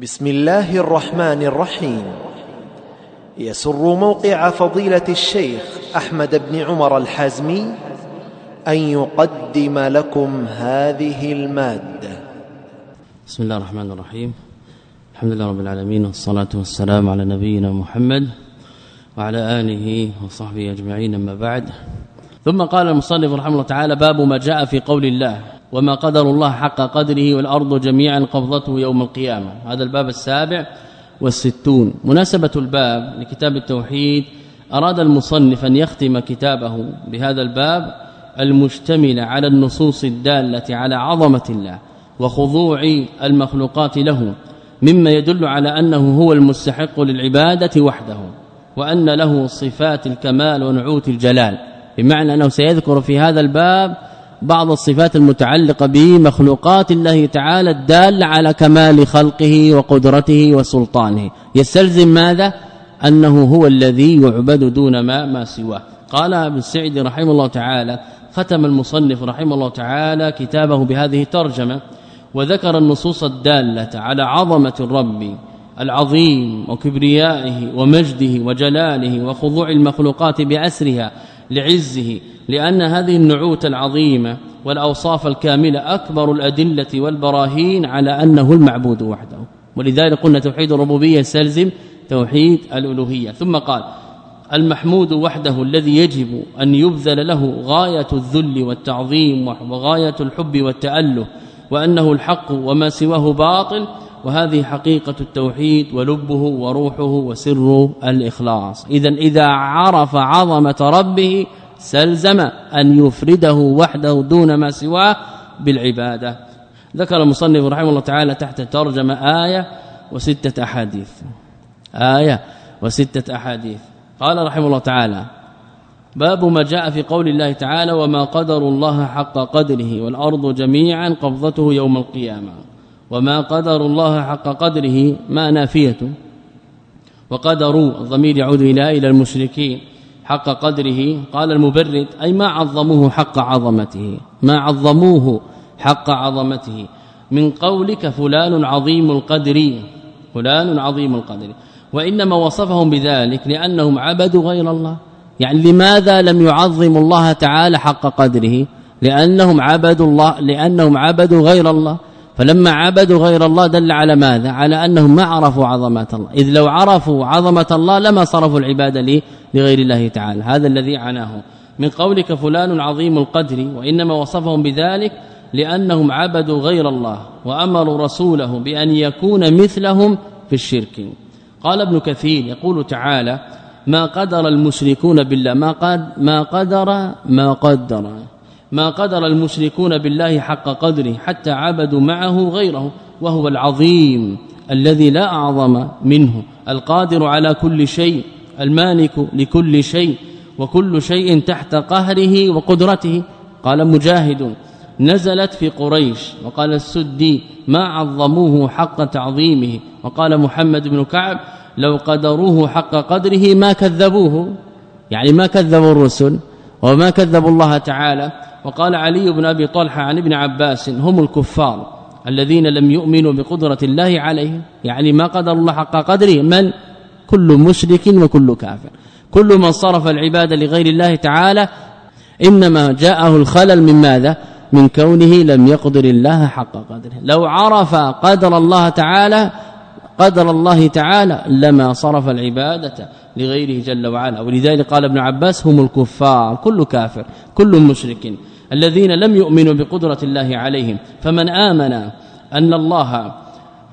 بسم الله الرحمن الرحيم. يسر موقع فضيلة الشيخ أحمد بن عمر الحازمي أن يقدم لكم هذه المادة. بسم الله الرحمن الرحيم. الحمد لله رب العالمين والصلاة والسلام على نبينا محمد وعلى آله وصحبه أجمعين أما بعد. ثم قال المصنف رحمه الله تعالى باب ما جاء في قول الله. وما قدر الله حق قدره والأرض جميعا قبضته يوم القيامة. هذا الباب السابع والستون. مناسبة الباب لكتاب التوحيد أراد المصنف أن يختم كتابه بهذا الباب المشتمل على النصوص الدالة على عظمة الله وخضوع المخلوقات له مما يدل على أنه هو المستحق للعبادة وحده وأن له صفات الكمال ونعوت الجلال. بمعنى أنه سيذكر في هذا الباب بعض الصفات المتعلقة بمخلوقات الله تعالى الداله على كمال خلقه وقدرته وسلطانه. يستلزم ماذا؟ أنه هو الذي يعبد دون ما ما سواه. قال ابن سعيد رحمه الله تعالى ختم المصنف رحمه الله تعالى كتابه بهذه الترجمة وذكر النصوص الدالة على عظمة الرب العظيم وكبريائه ومجده وجلاله وخضوع المخلوقات بأسرها لعزه لأن هذه النعوت العظيمة والأوصاف الكاملة أكبر الأدلة والبراهين على أنه المعبود وحده. ولذلك قلنا توحيد الربوبية يستلزم توحيد الألوهية. ثم قال المحمود وحده الذي يجب أن يبذل له غاية الذل والتعظيم وغاية الحب والتأله وأنه الحق وما سواه باطل وهذه حقيقة التوحيد ولبه وروحه وسر الإخلاص. إذا إذا عرف عظمة ربه سلزم أن يفرده وحده دون ما سواه بالعبادة. ذكر المصنف رحمه الله تعالى تحت ترجمة آية وستة أحاديث. آية وستة أحاديث. قال رحمه الله تعالى باب ما جاء في قول الله تعالى وما قدر الله حق قدره والأرض جميعا قبضته يوم القيامة. وما قدر الله حق قدره ما نافية. وقدروا الضمير يعود إلى إلى المشركين حق قدره. قال المبرد أي ما عظموه حق عظمته ما عظموه حق عظمته. من قولك فلان عظيم القدر فلان عظيم القدر. وإنما وصفهم بذلك لأنهم عبدوا غير الله. يعني لماذا لم يعظموا الله تعالى حق قدره؟ لأنهم عبدوا الله لأنهم عبدوا غير الله. فلما عبدوا غير الله دل على ماذا؟ على أنهم ما عرفوا عظمة الله. إذ لو عرفوا عظمة الله لما صرفوا العباده لغير الله تعالى. هذا الذي عناه. من قولك فلان عظيم القدر وإنما وصفهم بذلك لأنهم عبدوا غير الله وأمروا رسوله بأن يكون مثلهم في الشرك. قال ابن كثير يقول تعالى ما قدر المشركون بالله. ما قد ما قدر ما قدر. ما قدر المشركون بالله حق قدره حتى عبدوا معه غيره وهو العظيم الذي لا أعظم منه القادر على كل شيء المالك لكل شيء وكل شيء تحت قهره وقدرته. قال مجاهد نزلت في قريش وقال السدي ما عظموه حق تعظيمه. وقال محمد بن كعب لو قدروه حق قدره ما كذبوه. يعني ما كذبوا الرسل وما كذبوا الله تعالى. وقال علي بن أبي طلحة عن ابن عباس هم الكفار الذين لم يؤمنوا بقدرة الله عليهم يعني ما قدر الله حق قدره من؟ كل مشرك وكل كافر. كل من صرف العباده لغير الله تعالى إنما جاءه الخلل من ماذا؟ من كونه لم يقدر الله حق قدره. لو عرف قدر الله تعالى قدر الله تعالى لما صرف العبادة لغيره جل وعلا. ولذلك قال ابن عباس هم الكفار كل كافر كل مشرك. الذين لم يؤمنوا بقدرة الله عليهم. فمن آمن أن الله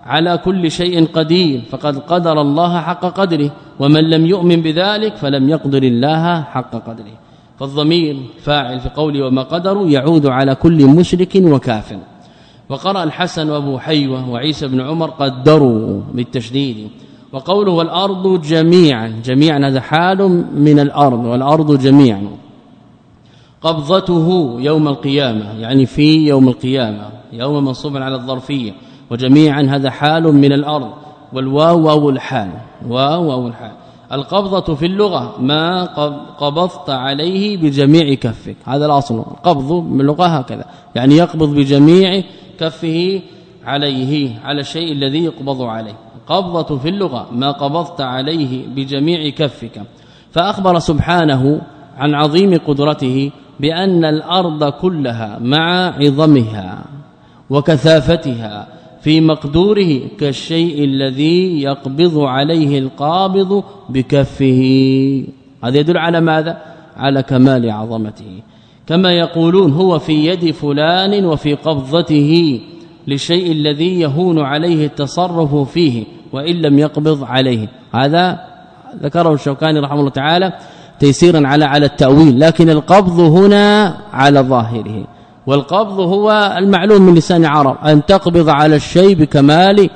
على كل شيء قدير فقد قدر الله حق قدره. ومن لم يؤمن بذلك فلم يقدر الله حق قدره. فالضمير فاعل في قوله وما قدروا يعود على كل مشرك وكافر. وقرأ الحسن وأبو حيوة وعيسى بن عمر قدروا بالتشديد. وقوله والأرض جميعا جميعا هذا حال من الأرض والأرض جميعا. قبضته يوم القيامة يعني في يوم القيامة يوم منصوب على الظرفية. وجميعا هذا حال من الأرض. والواو واو الحال واو واو الحال. القبضة في اللغة ما قبضت عليه بجميع كفك. هذا الأصل القبض من اللغة هكذا. يعني يقبض بجميع كفه عليه على الشيء الذي يقبض عليه. قبضة في اللغة ما قبضت عليه بجميع كفك. فأخبر سبحانه عن عظيم قدرته بأن الأرض كلها مع عظمها وكثافتها في مقدوره كالشيء الذي يقبض عليه القابض بكفه. هذا يدل على ماذا؟ على كمال عظمته. كما يقولون هو في يد فلان وفي قبضته للشيء الذي يهون عليه التصرف فيه وإن لم يقبض عليه. هذا ذكره الشوكاني رحمه الله تعالى تيسيرا على على التأويل لكن القبض هنا على ظاهره. والقبض هو المعلوم من لسان العرب أن تقبض على الشيء بكمال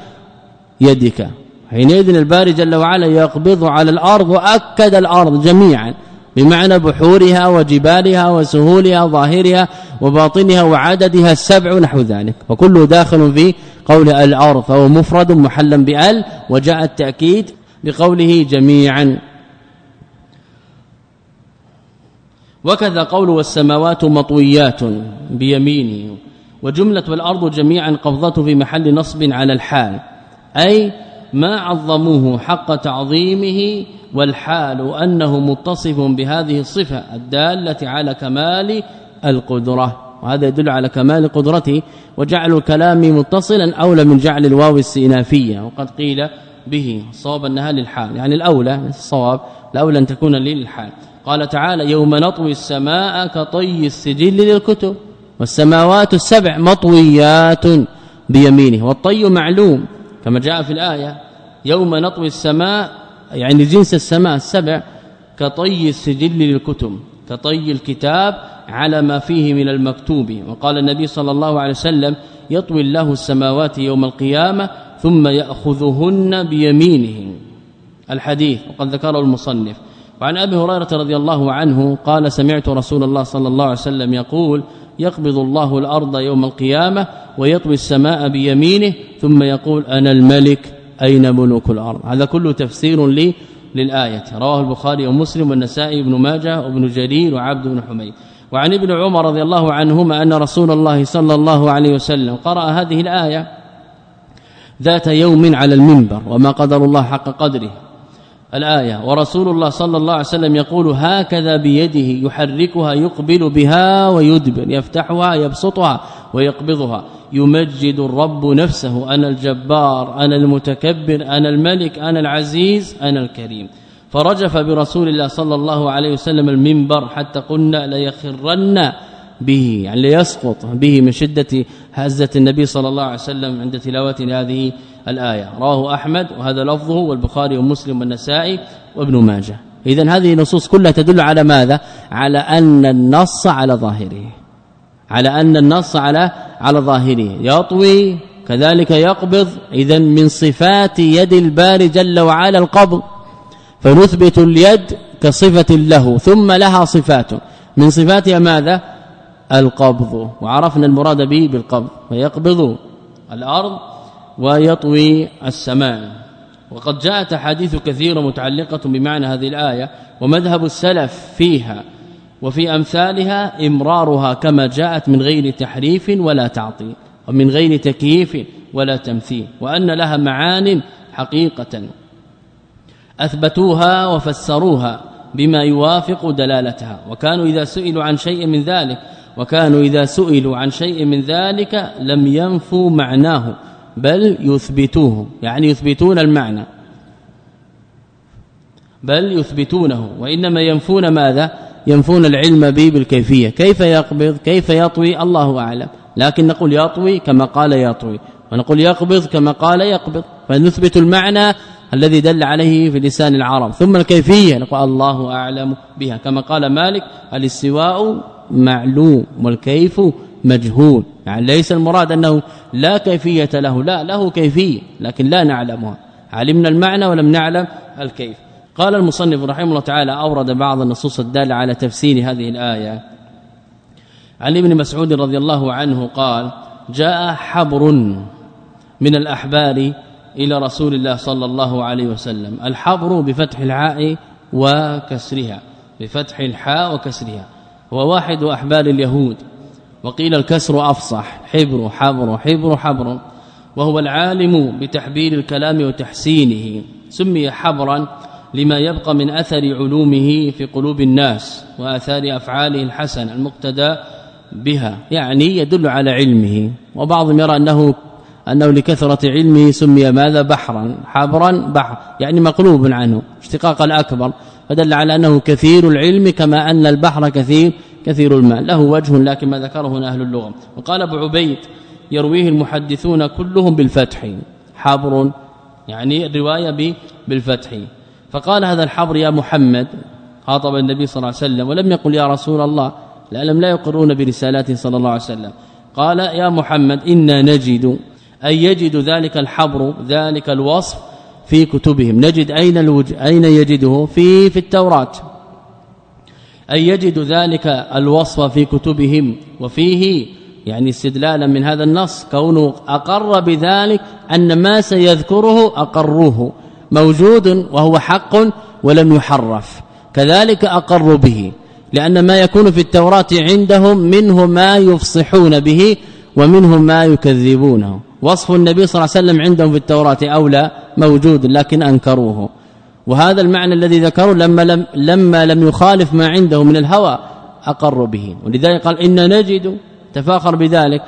يدك. حينئذ الباري جل وعلا يقبض على الأرض وأكد الأرض جميعا بمعنى بحورها وجبالها وسهولها ظاهرها وباطنها وعددها السبع نحو ذلك. وكله داخل في قول الأرض فهو مفرد محلا بأل وجاء التأكيد بقوله جميعا. وكذا قول والسماوات مطويات بيمينه وجملة والأرض جميعا قبضته في محل نصب على الحال. أي ما عظموه حق تعظيمه والحال أنه متصف بهذه الصفة الدالة على كمال القدرة. وهذا يدل على كمال قدرته وجعل الكلام متصلا أولى من جعل الواو السينافية. وقد قيل به صواب النهى للحال. يعني الأولى الصواب الاولى أن تكون للحال. قال تعالى يوم نطوي السماء كطي السجل للكتب والسماوات السبع مطويات بيمينه والطي معلوم كما جاء في الآية يوم نطوي السماء يعني جنس السماء السبع كطي السجل للكتب كطي الكتاب على ما فيه من المكتوب. وقال النبي صلى الله عليه وسلم يطوي الله السماوات يوم القيامة ثم يأخذهن بيمينه. الحديث وقد ذكره المصنف. وعن أبي هريرة رضي الله عنه قال سمعت رسول الله صلى الله عليه وسلم يقول يقبض الله الأرض يوم القيامة ويطوي السماء بيمينه ثم يقول أنا الملك أين ملوك الأرض؟ هذا كله تفسير لي للآية. رواه البخاري ومسلم والنسائي بن ماجه وابن جرير وعبد بن حميد. وعن ابن عمر رضي الله عنهما أن رسول الله صلى الله عليه وسلم قرأ هذه الآية ذات يوم على المنبر وما قدر الله حق قدره. الآية. ورسول الله صلى الله عليه وسلم يقول هكذا بيده يحركها يقبل بها ويدبر يفتحها يبسطها ويقبضها. يمجد الرب نفسه أنا الجبار أنا المتكبر أنا الملك أنا العزيز أنا الكريم. فرجف برسول الله صلى الله عليه وسلم المنبر حتى قلنا ليخرن به يعني ليسقط به من شدة هزة النبي صلى الله عليه وسلم عند تلاوه هذه الآية. رواه أحمد وهذا لفظه والبخاري ومسلم والنسائي وابن ماجه. اذا هذه النصوص كلها تدل على ماذا؟ على أن النص على ظاهره. على أن النص على على ظاهره. يطوي كذلك يقبض اذا من صفات يد الباري جل وعلا القبض. فنثبت اليد كصفة له ثم لها صفات. من صفاتها ماذا؟ القبض. وعرفنا المراد به بالقبض. فيقبض الأرض ويطوي السماء. وقد جاءت أحاديث كثيرة متعلقة بمعنى هذه الآية ومذهب السلف فيها وفي أمثالها إمرارها كما جاءت من غير تحريف ولا تعطيل ومن غير تكييف ولا تمثيل وأن لها معان حقيقة. أثبتوها وفسروها بما يوافق دلالتها. وكانوا إذا سئلوا عن شيء من ذلك وكانوا إذا سئلوا عن شيء من ذلك لم ينفوا معناه. بل يثبتوه يعني يثبتون المعنى. بل يثبتونه وإنما ينفون ماذا؟ ينفون العلم به بالكيفية. كيف يقبض؟ كيف يطوي؟ الله أعلم. لكن نقول يطوي كما قال يطوي ونقول يقبض كما قال يقبض. فنثبت المعنى الذي دل عليه في لسان العرب. ثم الكيفية نقول الله أعلم بها. كما قال مالك الاستواء معلوم والكيف مجهول. يعني ليس المراد أنه لا كيفية له. لا له كيفية لكن لا نعلمها. علمنا المعنى ولم نعلم الكيف. قال المصنف رحمه الله تعالى أورد بعض النصوص الدالة على تفسير هذه الآية. عن ابن مسعود رضي الله عنه قال جاء حبر من الأحبار إلى رسول الله صلى الله عليه وسلم. الحبر بفتح العاء وكسرها. بفتح الحاء وكسرها. هو واحد احبال اليهود. وقيل الكسر أفصح حبر حبر حبر حبر. وهو العالم بتحبير الكلام وتحسينه سمي حبرا لما يبقى من أثر علومه في قلوب الناس وآثار أفعاله الحسنه المقتدى بها. يعني يدل على علمه. وبعضهم يرى أنه أنه لكثرة علمه سمي ماذا؟ بحرا حبرا بحر يعني مقلوب عنه اشتقاق الأكبر فدل على أنه كثير العلم كما أن البحر كثير كثير الماء له وجه لكن ما ذكره هنا أهل اللغة. وقال أبو عبيد يرويه المحدثون كلهم بالفتح. حبر يعني الروايه بالفتح. فقال هذا الحبر يا محمد خاطب النبي صلى الله عليه وسلم ولم يقل يا رسول الله لعلم لا يقرون برسالاته صلى الله عليه وسلم. قال يا محمد إنا نجد أي يجد ذلك الحبر ذلك الوصف في كتبهم. نجد أين. أين يجده؟ في في التوراة. أي يجد ذلك الوصف في كتبهم وفيه يعني استدلالا من هذا النص كونه أقر بذلك أن ما سيذكره أقروه موجود وهو حق ولم يحرف كذلك أقر به لأن ما يكون في التوراة عندهم منه ما يفصحون به ومنهم ما يكذبونه وصف النبي صلى الله عليه وسلم عندهم في التوراة أولى موجود لكن أنكروه. وهذا المعنى الذي ذكره لما لم لما لم يخالف ما عنده من الهوى أقر به. ولذلك قال إن نجد تفاخر بذلك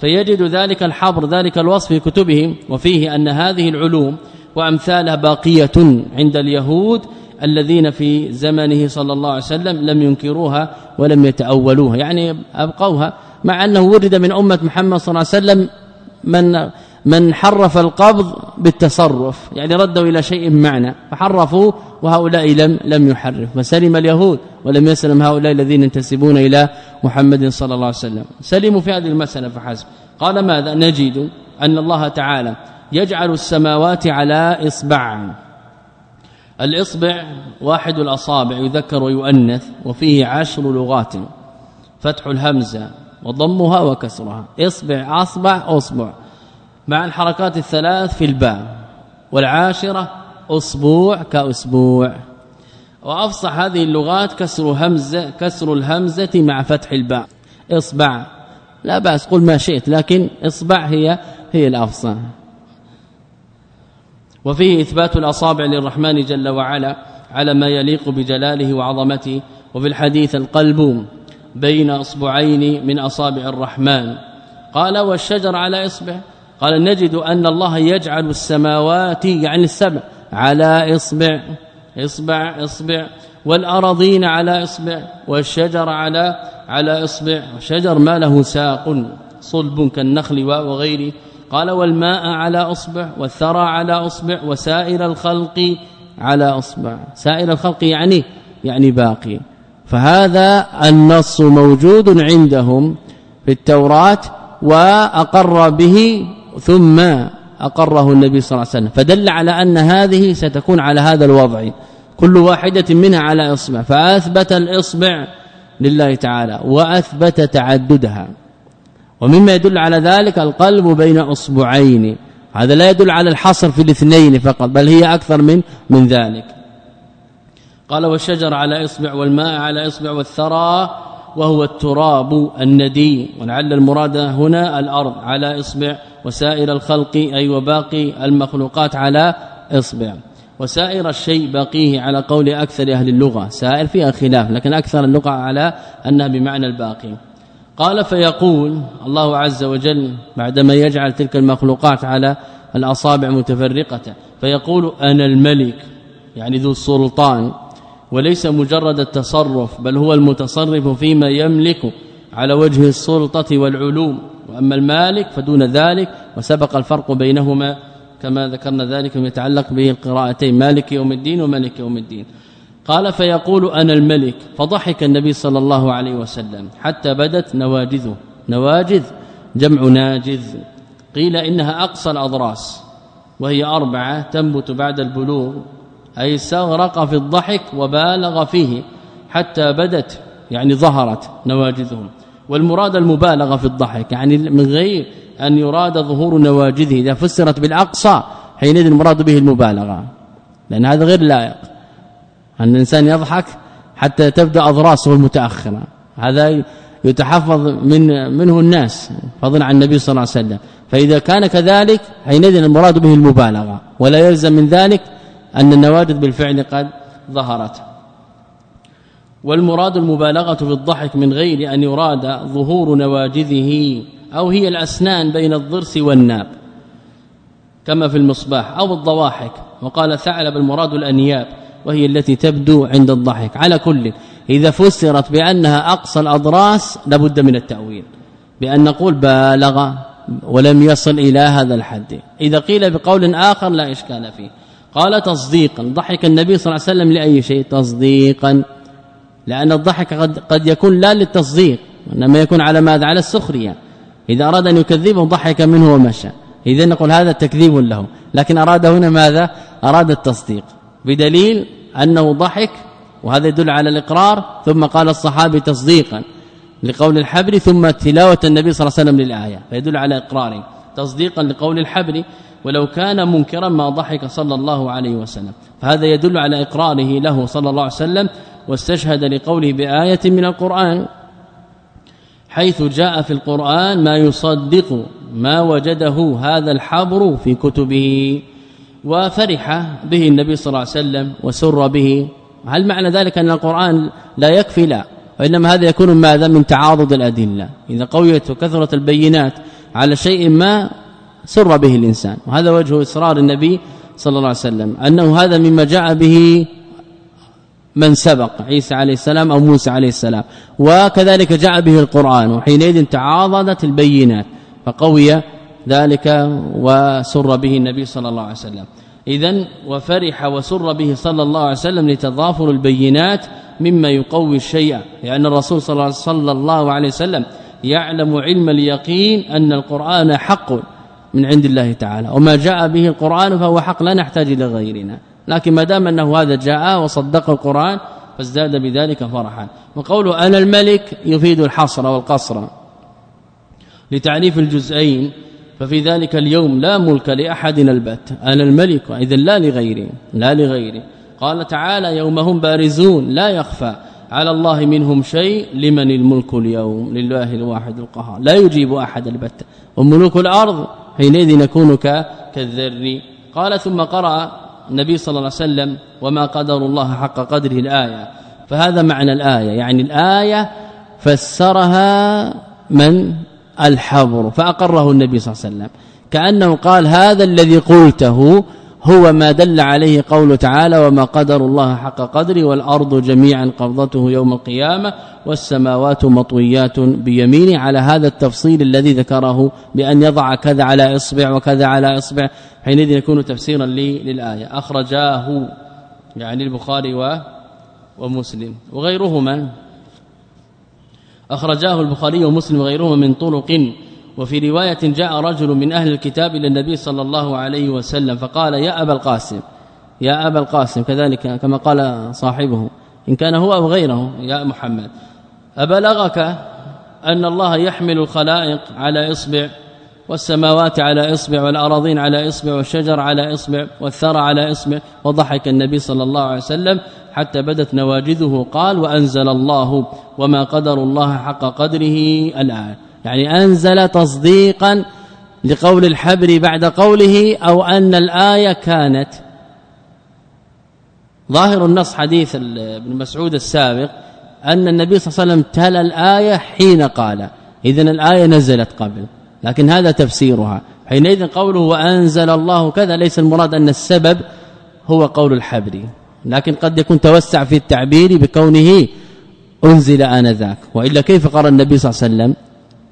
فيجد ذلك الحبر ذلك الوصف في كتبهم وفيه أن هذه العلوم وأمثالها باقية عند اليهود الذين في زمنه صلى الله عليه وسلم لم ينكروها ولم يتأولوها. يعني أبقوها مع أنه ورد من أمة محمد صلى الله عليه وسلم من من حرف القبض بالتصرف يعني ردوا إلى شيء معنى فحرفوا وهؤلاء لم لم يحرف فسلم اليهود ولم يسلم هؤلاء الذين ينتسبون إلى محمد صلى الله عليه وسلم. سلموا في هذه المسألة فحسب. قال ماذا؟ نجد أن الله تعالى يجعل السماوات على إصبع. الإصبع واحد الأصابع يذكر ويؤنث وفيه عشر لغات فتح الهمزة وضمها وكسرها. إصبع أصبع أصبع. مع الحركات الثلاث في الباء والعاشرة أسبوع كأسبوع. وأفصح هذه اللغات كسر همزه كسر الهمزة مع فتح الباء. إصبع. لا بأس قل ما شئت لكن إصبع هي هي الأفصح. وفيه إثبات الأصابع للرحمن جل وعلا على ما يليق بجلاله وعظمته. وفي الحديث القلب بين أصبعين من أصابع الرحمن. قال والشجر على إصبع. قال نجد أن الله يجعل السماوات يعني السبع على إصبع إصبع إصبع والارضين على إصبع والشجر على على إصبع. والشجر ما له ساق صلب كالنخل وغيره. قال والماء على إصبع والثرى على إصبع وسائر الخلق على إصبع. سائر الخلق يعني يعني باقي. فهذا النص موجود عندهم في التوراة وأقر به ثم أقره النبي صلى الله عليه وسلم. فدل على أن هذه ستكون على هذا الوضع. كل واحدة منها على إصبع. فأثبت الإصبع لله تعالى وأثبت تعددها. ومما يدل على ذلك القلب بين إصبعين. هذا لا يدل على الحصر في الاثنين فقط بل هي أكثر من من ذلك. قال والشجر على إصبع والماء على إصبع والثرى. وهو التراب الندي. ولعل المراد هنا الأرض على إصبع. وسائر الخلق أي وباقي المخلوقات على إصبع. وسائر الشيء باقيه على قول أكثر أهل اللغة. سائر فيها خلاف لكن أكثر اللغة على أنها بمعنى الباقي. قال فيقول الله عز وجل بعدما يجعل تلك المخلوقات على الأصابع متفرقة فيقول أنا الملك يعني ذو السلطان. وليس مجرد التصرف بل هو المتصرف فيما يملك على وجه السلطة والعلوم. وأما المالك فدون ذلك وسبق الفرق بينهما كما ذكرنا ذلك يتعلق به القراءتين مالك يوم الدين وملك يوم الدين. قال فيقول أنا الملك فضحك النبي صلى الله عليه وسلم حتى بدت نواجذه. نواجذ جمع ناجذ. قيل إنها أقصى الأضراس وهي أربعة تنبت بعد البلوغ. أي استغرق في الضحك وبالغ فيه حتى بدت يعني ظهرت نواجذهم والمراد المبالغة في الضحك يعني من غير أن يراد ظهور نواجذه إذا فسرت بالأقصى حينئذ المراد به المبالغة. لأن هذا غير لائق. أن الإنسان يضحك حتى تبدأ أضراسه المتأخرة. هذا يتحفظ من منه الناس فضلا عن النبي صلى الله عليه وسلم. فإذا كان كذلك حينئذ المراد به المبالغة. ولا يلزم من ذلك أن النوادر بالفعل قد ظهرت. والمراد المبالغة في الضحك من غير أن يراد ظهور نواجذه أو هي الأسنان بين الضرس والناب كما في المصباح أو الضواحك. وقال ثعلب المراد الأنياب وهي التي تبدو عند الضحك. على كل إذا فسرت بأنها أقصى الأضراس لابد من التأويل بأن نقول بالغ ولم يصل إلى هذا الحد. إذا قيل بقول آخر لا إشكال فيه. قال تصديقا. ضحك النبي صلى الله عليه وسلم لأي شيء؟ تصديقا. لأن الضحك قد قد يكون لا للتصديق انما يكون على ماذا؟ على السخرية. إذا أراد أن يكذبه ضحك منه ومشى. إذا نقول هذا تكذيب له. لكن أراد هنا ماذا؟ أراد التصديق. بدليل أنه ضحك وهذا يدل على الإقرار. ثم قال الصحابي تصديقا لقول الحبر ثم تلاوة النبي صلى الله عليه وسلم للآية. فيدل على إقراره. تصديقا لقول الحبر ولو كان منكرا ما ضحك صلى الله عليه وسلم. فهذا يدل على إقراره له صلى الله عليه وسلم واستشهد لقوله بآية من القرآن حيث جاء في القرآن ما يصدق ما وجده هذا الحبر في كتبه وفرح به النبي صلى الله عليه وسلم وسر به. هل معنى ذلك أن القرآن لا يكفي؟ لا وإنما هذا يكون ماذا؟ من تعاضد الأدلة. إذا قويت وكثرت البينات على شيء ما سر به الإنسان. وهذا وجه إصرار النبي صلى الله عليه وسلم. أنه هذا مما جاء به من سبق عيسى عليه السلام أو موسى عليه السلام. وكذلك جاء به القرآن وحينئذ تعاضدت البينات فقوي ذلك وسر به النبي صلى الله عليه وسلم. اذا وفرح وسر به صلى الله عليه وسلم لتضافر البينات مما يقوي الشيء. لأن الرسول صلى الله عليه وسلم يعلم علم اليقين أن القرآن حق. من عند الله تعالى. وما جاء به القرآن فهو حق لا نحتاج إلى غيرنا. لكن ما دام أنه هذا جاء وصدق القرآن فازداد بذلك فرحا. وقوله أنا الملك يفيد الحصر والقصر لتعريف الجزئين ففي ذلك اليوم لا ملك لأحد البت. أنا الملك اذا لا لغيري لا لغيري. قال تعالى يوم هم بارزون لا يخفى على الله منهم شيء لمن الملك اليوم لله الواحد القهار. لا يجيب أحد البت. وملوك الأرض حينئذ نكون كالذر. قال ثم قرأ النبي صلى الله عليه وسلم وما قدر الله حق قدره الآية. فهذا معنى الآية. يعني الآية فسرها من الحبر فأقره النبي صلى الله عليه وسلم. كأنه قال هذا الذي قلته هو ما دل عليه قول تعالى وما قدر الله حق قدره والأرض جميعا قبضته يوم القيامة والسماوات مطويات بيمينه. على هذا التفصيل الذي ذكره بأن يضع كذا على إصبع وكذا على إصبع حينئذ يكون تفسيرا للآية. أخرجاه يعني البخاري و ومسلم. وغيرهما أخرجاه البخاري ومسلم وغيرهما من طرق وفي رواية جاء رجل من أهل الكتاب إلى النبي صلى الله عليه وسلم فقال يا أبا القاسم يا أبا القاسم كذلك كما قال صاحبه إن كان هو أو غيره يا محمد أبلغك أن الله يحمل الخلائق على إصبع والسماوات على إصبع والأراضين على إصبع والشجر على إصبع والثرى على إصبع وضحك النبي صلى الله عليه وسلم حتى بدت نواجذه قال وأنزل الله وما قدر الله حق قدره الآن. يعني أنزل تصديقا لقول الحبر بعد قوله أو أن الآية كانت. ظاهر النص حديث ابن مسعود السابق أن النبي صلى الله عليه وسلم تلا الآية حين قال. اذا الآية نزلت قبل لكن هذا تفسيرها. حينئذ قوله وأنزل الله كذا ليس المراد أن السبب هو قول الحبر لكن قد يكون توسع في التعبير بكونه أنزل آنذاك. وإلا كيف قرأ النبي صلى الله عليه وسلم؟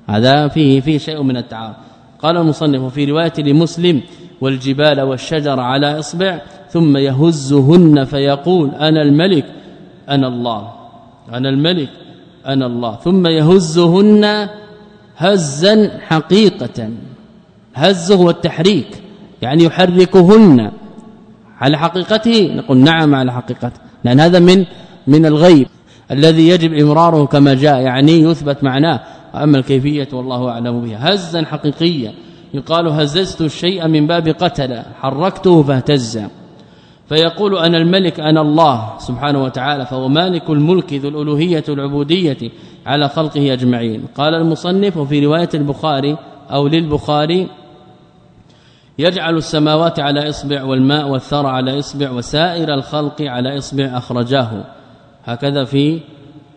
هذا فيه فيه شيء من التعارض. قال المصنف في رواية لمسلم والجبال والشجر على إصبع ثم يهزهن فيقول أنا الملك أنا الله أنا الملك أنا الله. ثم يهزهن هزا حقيقة. هز هو التحريك يعني يحركهن على حقيقته. نقول نعم على حقيقته لأن هذا من من الغيب الذي يجب إمراره كما جاء يعني يثبت معناه. أما الكيفية والله أعلم بها. هزا حقيقيا. يقال هززت الشيء من باب قتل حركته فاهتز. فيقول أنا الملك أنا الله سبحانه وتعالى فهو مالك الملك ذو الألوهية العبودية على خلقه أجمعين. قال المصنف وفي رواية البخاري أو للبخاري يجعل السماوات على إصبع والماء والثرى على إصبع وسائر الخلق على إصبع أخرجاه. هكذا في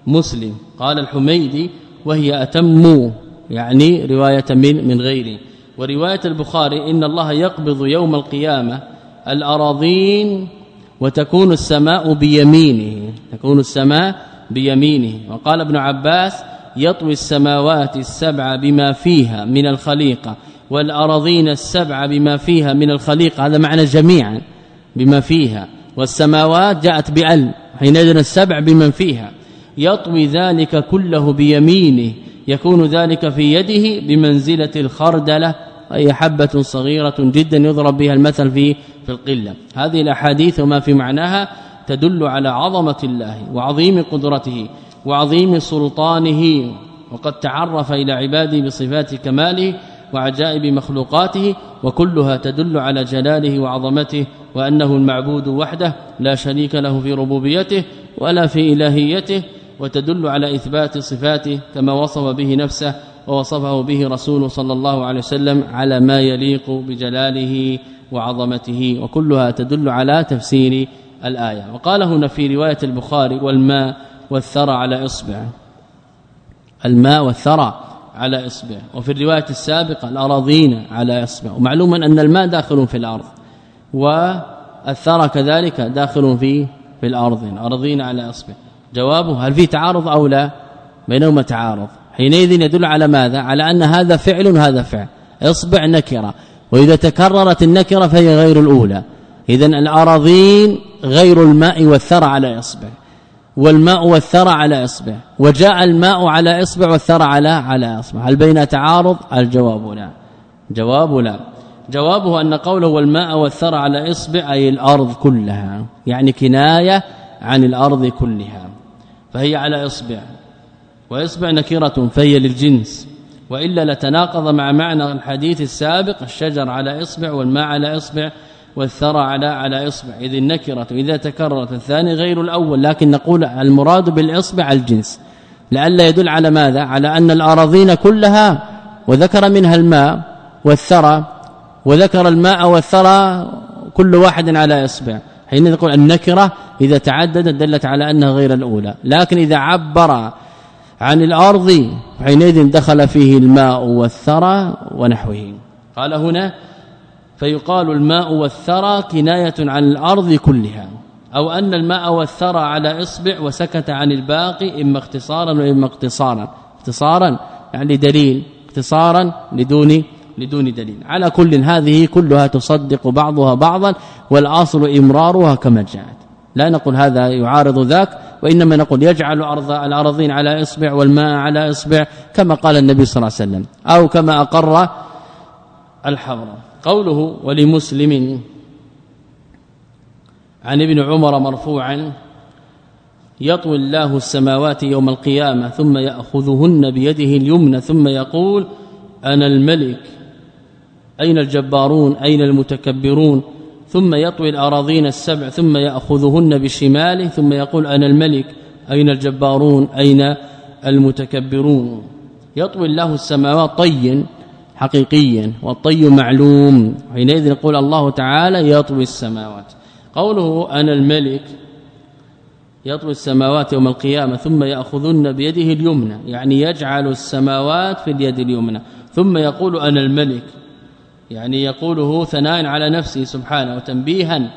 مسلم. قال الحميدي وهي أتم يعني رواية من من غيره ورواية البخاري إن الله يقبض يوم القيامة الأراضين وتكون السماء بيمينه تكون السماء بيمينه. وقال ابن عباس يطوي السماوات السبع بما فيها من الخليقة والارضين السبع بما فيها من الخليقة. هذا معنى جميعا بما فيها. والسماوات جاءت بال حينئذ السبع بمن فيها. يطوي ذلك كله بيمينه يكون ذلك في يده بمنزلة الخردلة أي حبة صغيرة جدا يضرب بها المثل في في القلة. هذه الأحاديث وما في معناها تدل على عظمة الله وعظيم قدرته وعظيم سلطانه وقد تعرف إلى عباده بصفات كماله وعجائب مخلوقاته وكلها تدل على جلاله وعظمته وأنه المعبود وحده لا شريك له في ربوبيته ولا في إلهيته وتدل على إثبات صفاته كما وصف به نفسه ووصفه به رسول صلى الله عليه وسلم على ما يليق بجلاله وعظمته وكلها تدل على تفسير الآية. وقال هنا في رواية البخاري والماء والثرى على إصبع. الماء والثرى على إصبع. وفي الرواية السابقة الأراضين على إصبع. ومعلوم أن الماء داخل في الأرض والثرى كذلك داخل في في الأرض الأراضين على إصبع. جوابه هل في تعارض أو لا؟ بينهما تعارض. حينئذ يدل على ماذا؟ على أن هذا فعل وهذا فعل. اصبع نكرة. وإذا تكررت النكرة فهي غير الأولى. اذا الأراضين غير الماء والثرى على إصبع. والماء والثرى على إصبع. وجاء الماء على إصبع والثرى على على إصبع. هل بين تعارض؟ الجواب لا. جواب لا. جوابه أن قوله والماء والثرى على إصبع أي الأرض كلها. يعني كناية عن الأرض كلها. فهي على إصبع وإصبع نكرة فهي للجنس وإلا لتناقض مع معنى الحديث السابق الشجر على إصبع والماء على إصبع والثرى على على إصبع إذ النكرة إذا تكررت الثاني غير الأول لكن نقول المراد بالإصبع الجنس لئلا يدل على ماذا؟ على أن الأراضين كلها وذكر منها الماء والثرى وذكر الماء والثرى كل واحد على إصبع حين نقول النكرة إذا تعددت دلت على أنها غير الأولى لكن إذا عبر عن الأرض حينئذ دخل فيه الماء والثرى ونحوه. قال هنا فيقال الماء والثرى كناية عن الأرض كلها أو أن الماء والثرى على إصبع وسكت عن الباقي إما اختصارا وإما اقتصارا. اختصارا يعني دليل اختصارا لدون لدون دليل. على كل هذه كلها تصدق بعضها بعضا والآصل إمرارها كما جاءت. لا نقول هذا يعارض ذاك وإنما نقول يجعل ارض الأرضين على إصبع والماء على إصبع كما قال النبي صلى الله عليه وسلم. أو كما أقر الحبر. قوله ولمسلم عن ابن عمر مرفوعا يطوي الله السماوات يوم القيامة ثم يأخذهن بيده اليمنى ثم يقول أنا الملك. أين الجبارون؟ أين المتكبرون؟ ثم يطوي الأراضين السبع ثم يأخذهن بشماله ثم يقول أنا الملك. أين الجبارون؟ أين المتكبرون؟ يطوي الله السماوات طيا حقيقيا والطي معلوم. حينئذ يقول الله تعالى يطوي السماوات. قوله أنا الملك يطوي السماوات يوم القيامة ثم ياخذن بيده اليمنى يعني يجعل السماوات في اليد اليمنى ثم يقول أنا الملك. يعني يقوله ثناء على نفسه سبحانه وتنبيها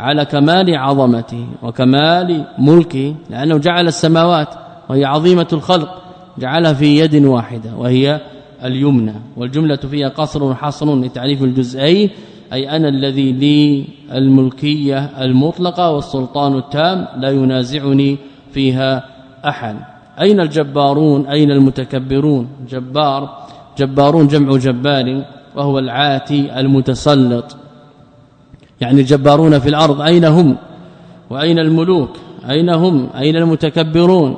على كمال عظمته وكمال ملكه لأنه جعل السماوات وهي عظيمة الخلق جعلها في يد واحدة وهي اليمنى والجملة فيها قصر وحصر لتعريف الجزئين أي أنا الذي لي الملكية المطلقة والسلطان التام لا ينازعني فيها أحد. أين الجبارون؟ أين المتكبرون؟ جبار جبارون جمع جبار. وهو العاتي المتسلط. يعني الجبارون في الأرض أين هم؟ وأين الملوك؟ أين هم؟ أين المتكبرون؟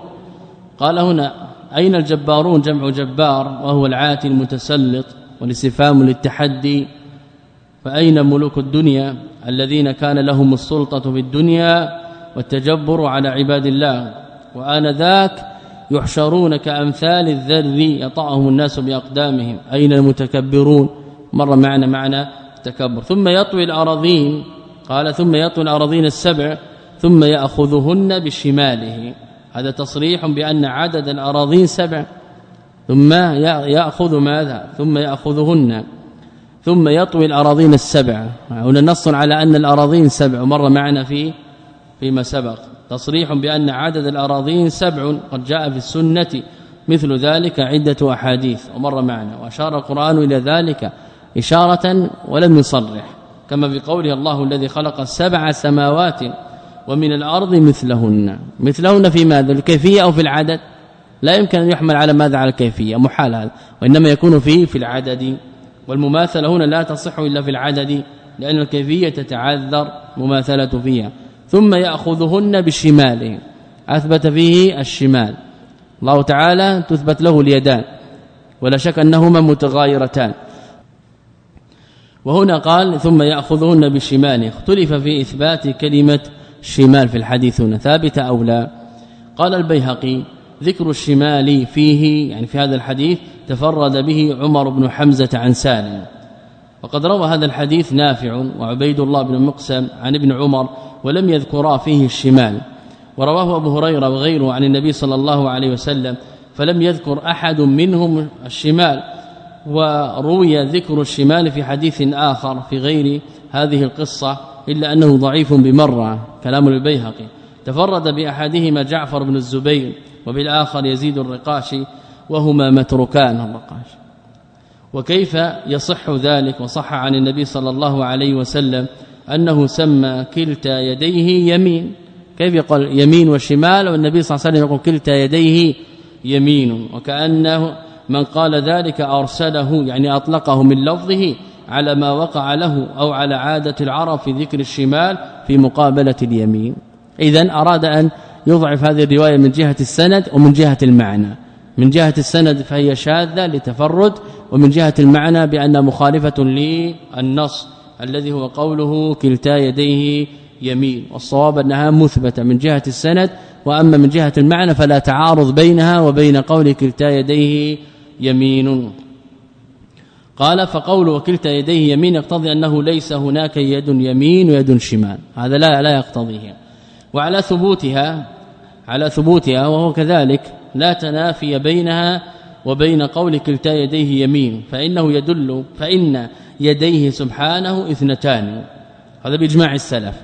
قال هنا أين الجبارون؟ جمع جبار وهو العاتي المتسلط والاستفهام للتحدي. فأين ملوك الدنيا؟ الذين كان لهم السلطة في الدنيا والتجبر على عباد الله. وآنذاك يحشرون كأمثال الذر يطعهم الناس بأقدامهم. أين المتكبرون؟ مر معنا معنى التكبر. ثم يطوي الأراضين قال ثم يطوي الأراضين السبع ثم يأخذهن بشماله. هذا تصريح بأن عدد الأراضين سبع. ثم يأخذ ماذا؟ ثم يأخذهن. ثم يطوي الأراضين السبع. هنا نص على أن الأراضين سبع مر معنا في فيما سبق. تصريح بأن عدد الأراضين سبع قد جاء في السنة مثل ذلك عدة أحاديث ومر معنا وأشار القرآن إلى ذلك. إشارة ولم يصرح كما في قوله الله الذي خلق سبع سماوات ومن الأرض مثلهن. مثلهن في ماذا؟ الكيفية أو في العدد؟ لا يمكن أن يحمل على ماذا؟ على الكيفية محال هذا. وإنما يكون فيه في العدد. والمماثلة هنا لا تصح إلا في العدد لأن الكيفية تتعذر مماثلة فيها. ثم يأخذهن بشماله أثبت فيه الشمال. الله تعالى تثبت له اليدان. ولا شك أنهما متغايرتان. وهنا قال ثم يأخذهن بشماله اختلف في إثبات كلمة الشمال في الحديث هنا. ثابتة أو لا؟ قال البيهقي ذكر الشمال فيه يعني في هذا الحديث تفرد به عمر بن حمزة عن سالم. وقد روى هذا الحديث نافع وعبيد الله بن مقسم عن ابن عمر ولم يذكرا فيه الشمال. ورواه أبو هريرة وغيره عن النبي صلى الله عليه وسلم فلم يذكر أحد منهم الشمال. وروي ذكر الشمال في حديث آخر في غير هذه القصة إلا أنه ضعيف بمرة كلام البيهقي. تفرد بأحدهما جعفر بن الزبير وبالآخر يزيد الرقاشي وهما متروكان الرقاشي وكيف يصح ذلك وصح عن النبي صلى الله عليه وسلم أنه سمى كلتا يديه يمين؟ كيف يقول يمين وشمال؟ والنبي صلى الله عليه وسلم يقول كلتا يديه يمين وكأنه من قال ذلك أرسله يعني أطلقه من لفظه على ما وقع له أو على عادة العرب في ذكر الشمال في مقابلة اليمين. اذا أراد أن يضعف هذه الرواية من جهة السند ومن جهة المعنى. من جهة السند فهي شاذة لتفرد ومن جهة المعنى بأن مخالفة للنص الذي هو قوله كلتا يديه يمين. والصواب أنها مثبتة من جهة السند وأما من جهة المعنى فلا تعارض بينها وبين قول كلتا يديه يمين. قال فقول وكلتا يديه يمين يقتضي أنه ليس هناك يد يمين ويد شمال. هذا لا لا يقتضيه. وعلى ثبوتها على ثبوتها وهو كذلك لا تنافي بينها وبين قول كلتا يديه يمين فإنه يدل فإن يديه سبحانه إثنتان. هذا بإجماع السلف.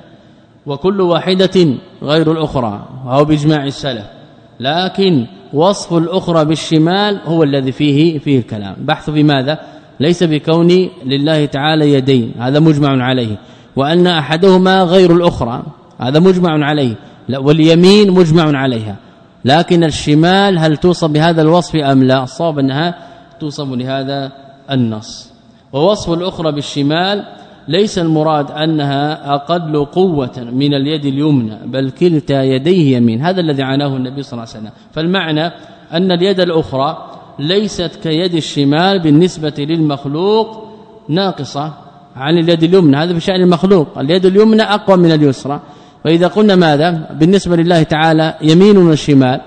وكل واحدة غير الأخرى وهو بإجماع السلف. لكن وصف الأخرى بالشمال هو الذي فيه فيه الكلام. بحث في ماذا؟ ليس بكون لله تعالى يدين هذا مجمع عليه. وأن أحدهما غير الأخرى هذا مجمع عليه. واليمين مجمع عليها. لكن الشمال هل توصف بهذا الوصف أم لا؟ الصواب أنها توصف لهذا النص. ووصف الأخرى بالشمال ليس المراد أنها أقل قوة من اليد اليمنى بل كلتا يديه يمين. هذا الذي عناه النبي صلى الله عليه وسلم. فالمعنى أن اليد الأخرى ليست كيد الشمال بالنسبة للمخلوق ناقصة عن اليد اليمنى. هذا في شأن المخلوق. اليد اليمنى أقوى من اليسرى. وإذا قلنا ماذا؟ بالنسبة لله تعالى يمين وشمال.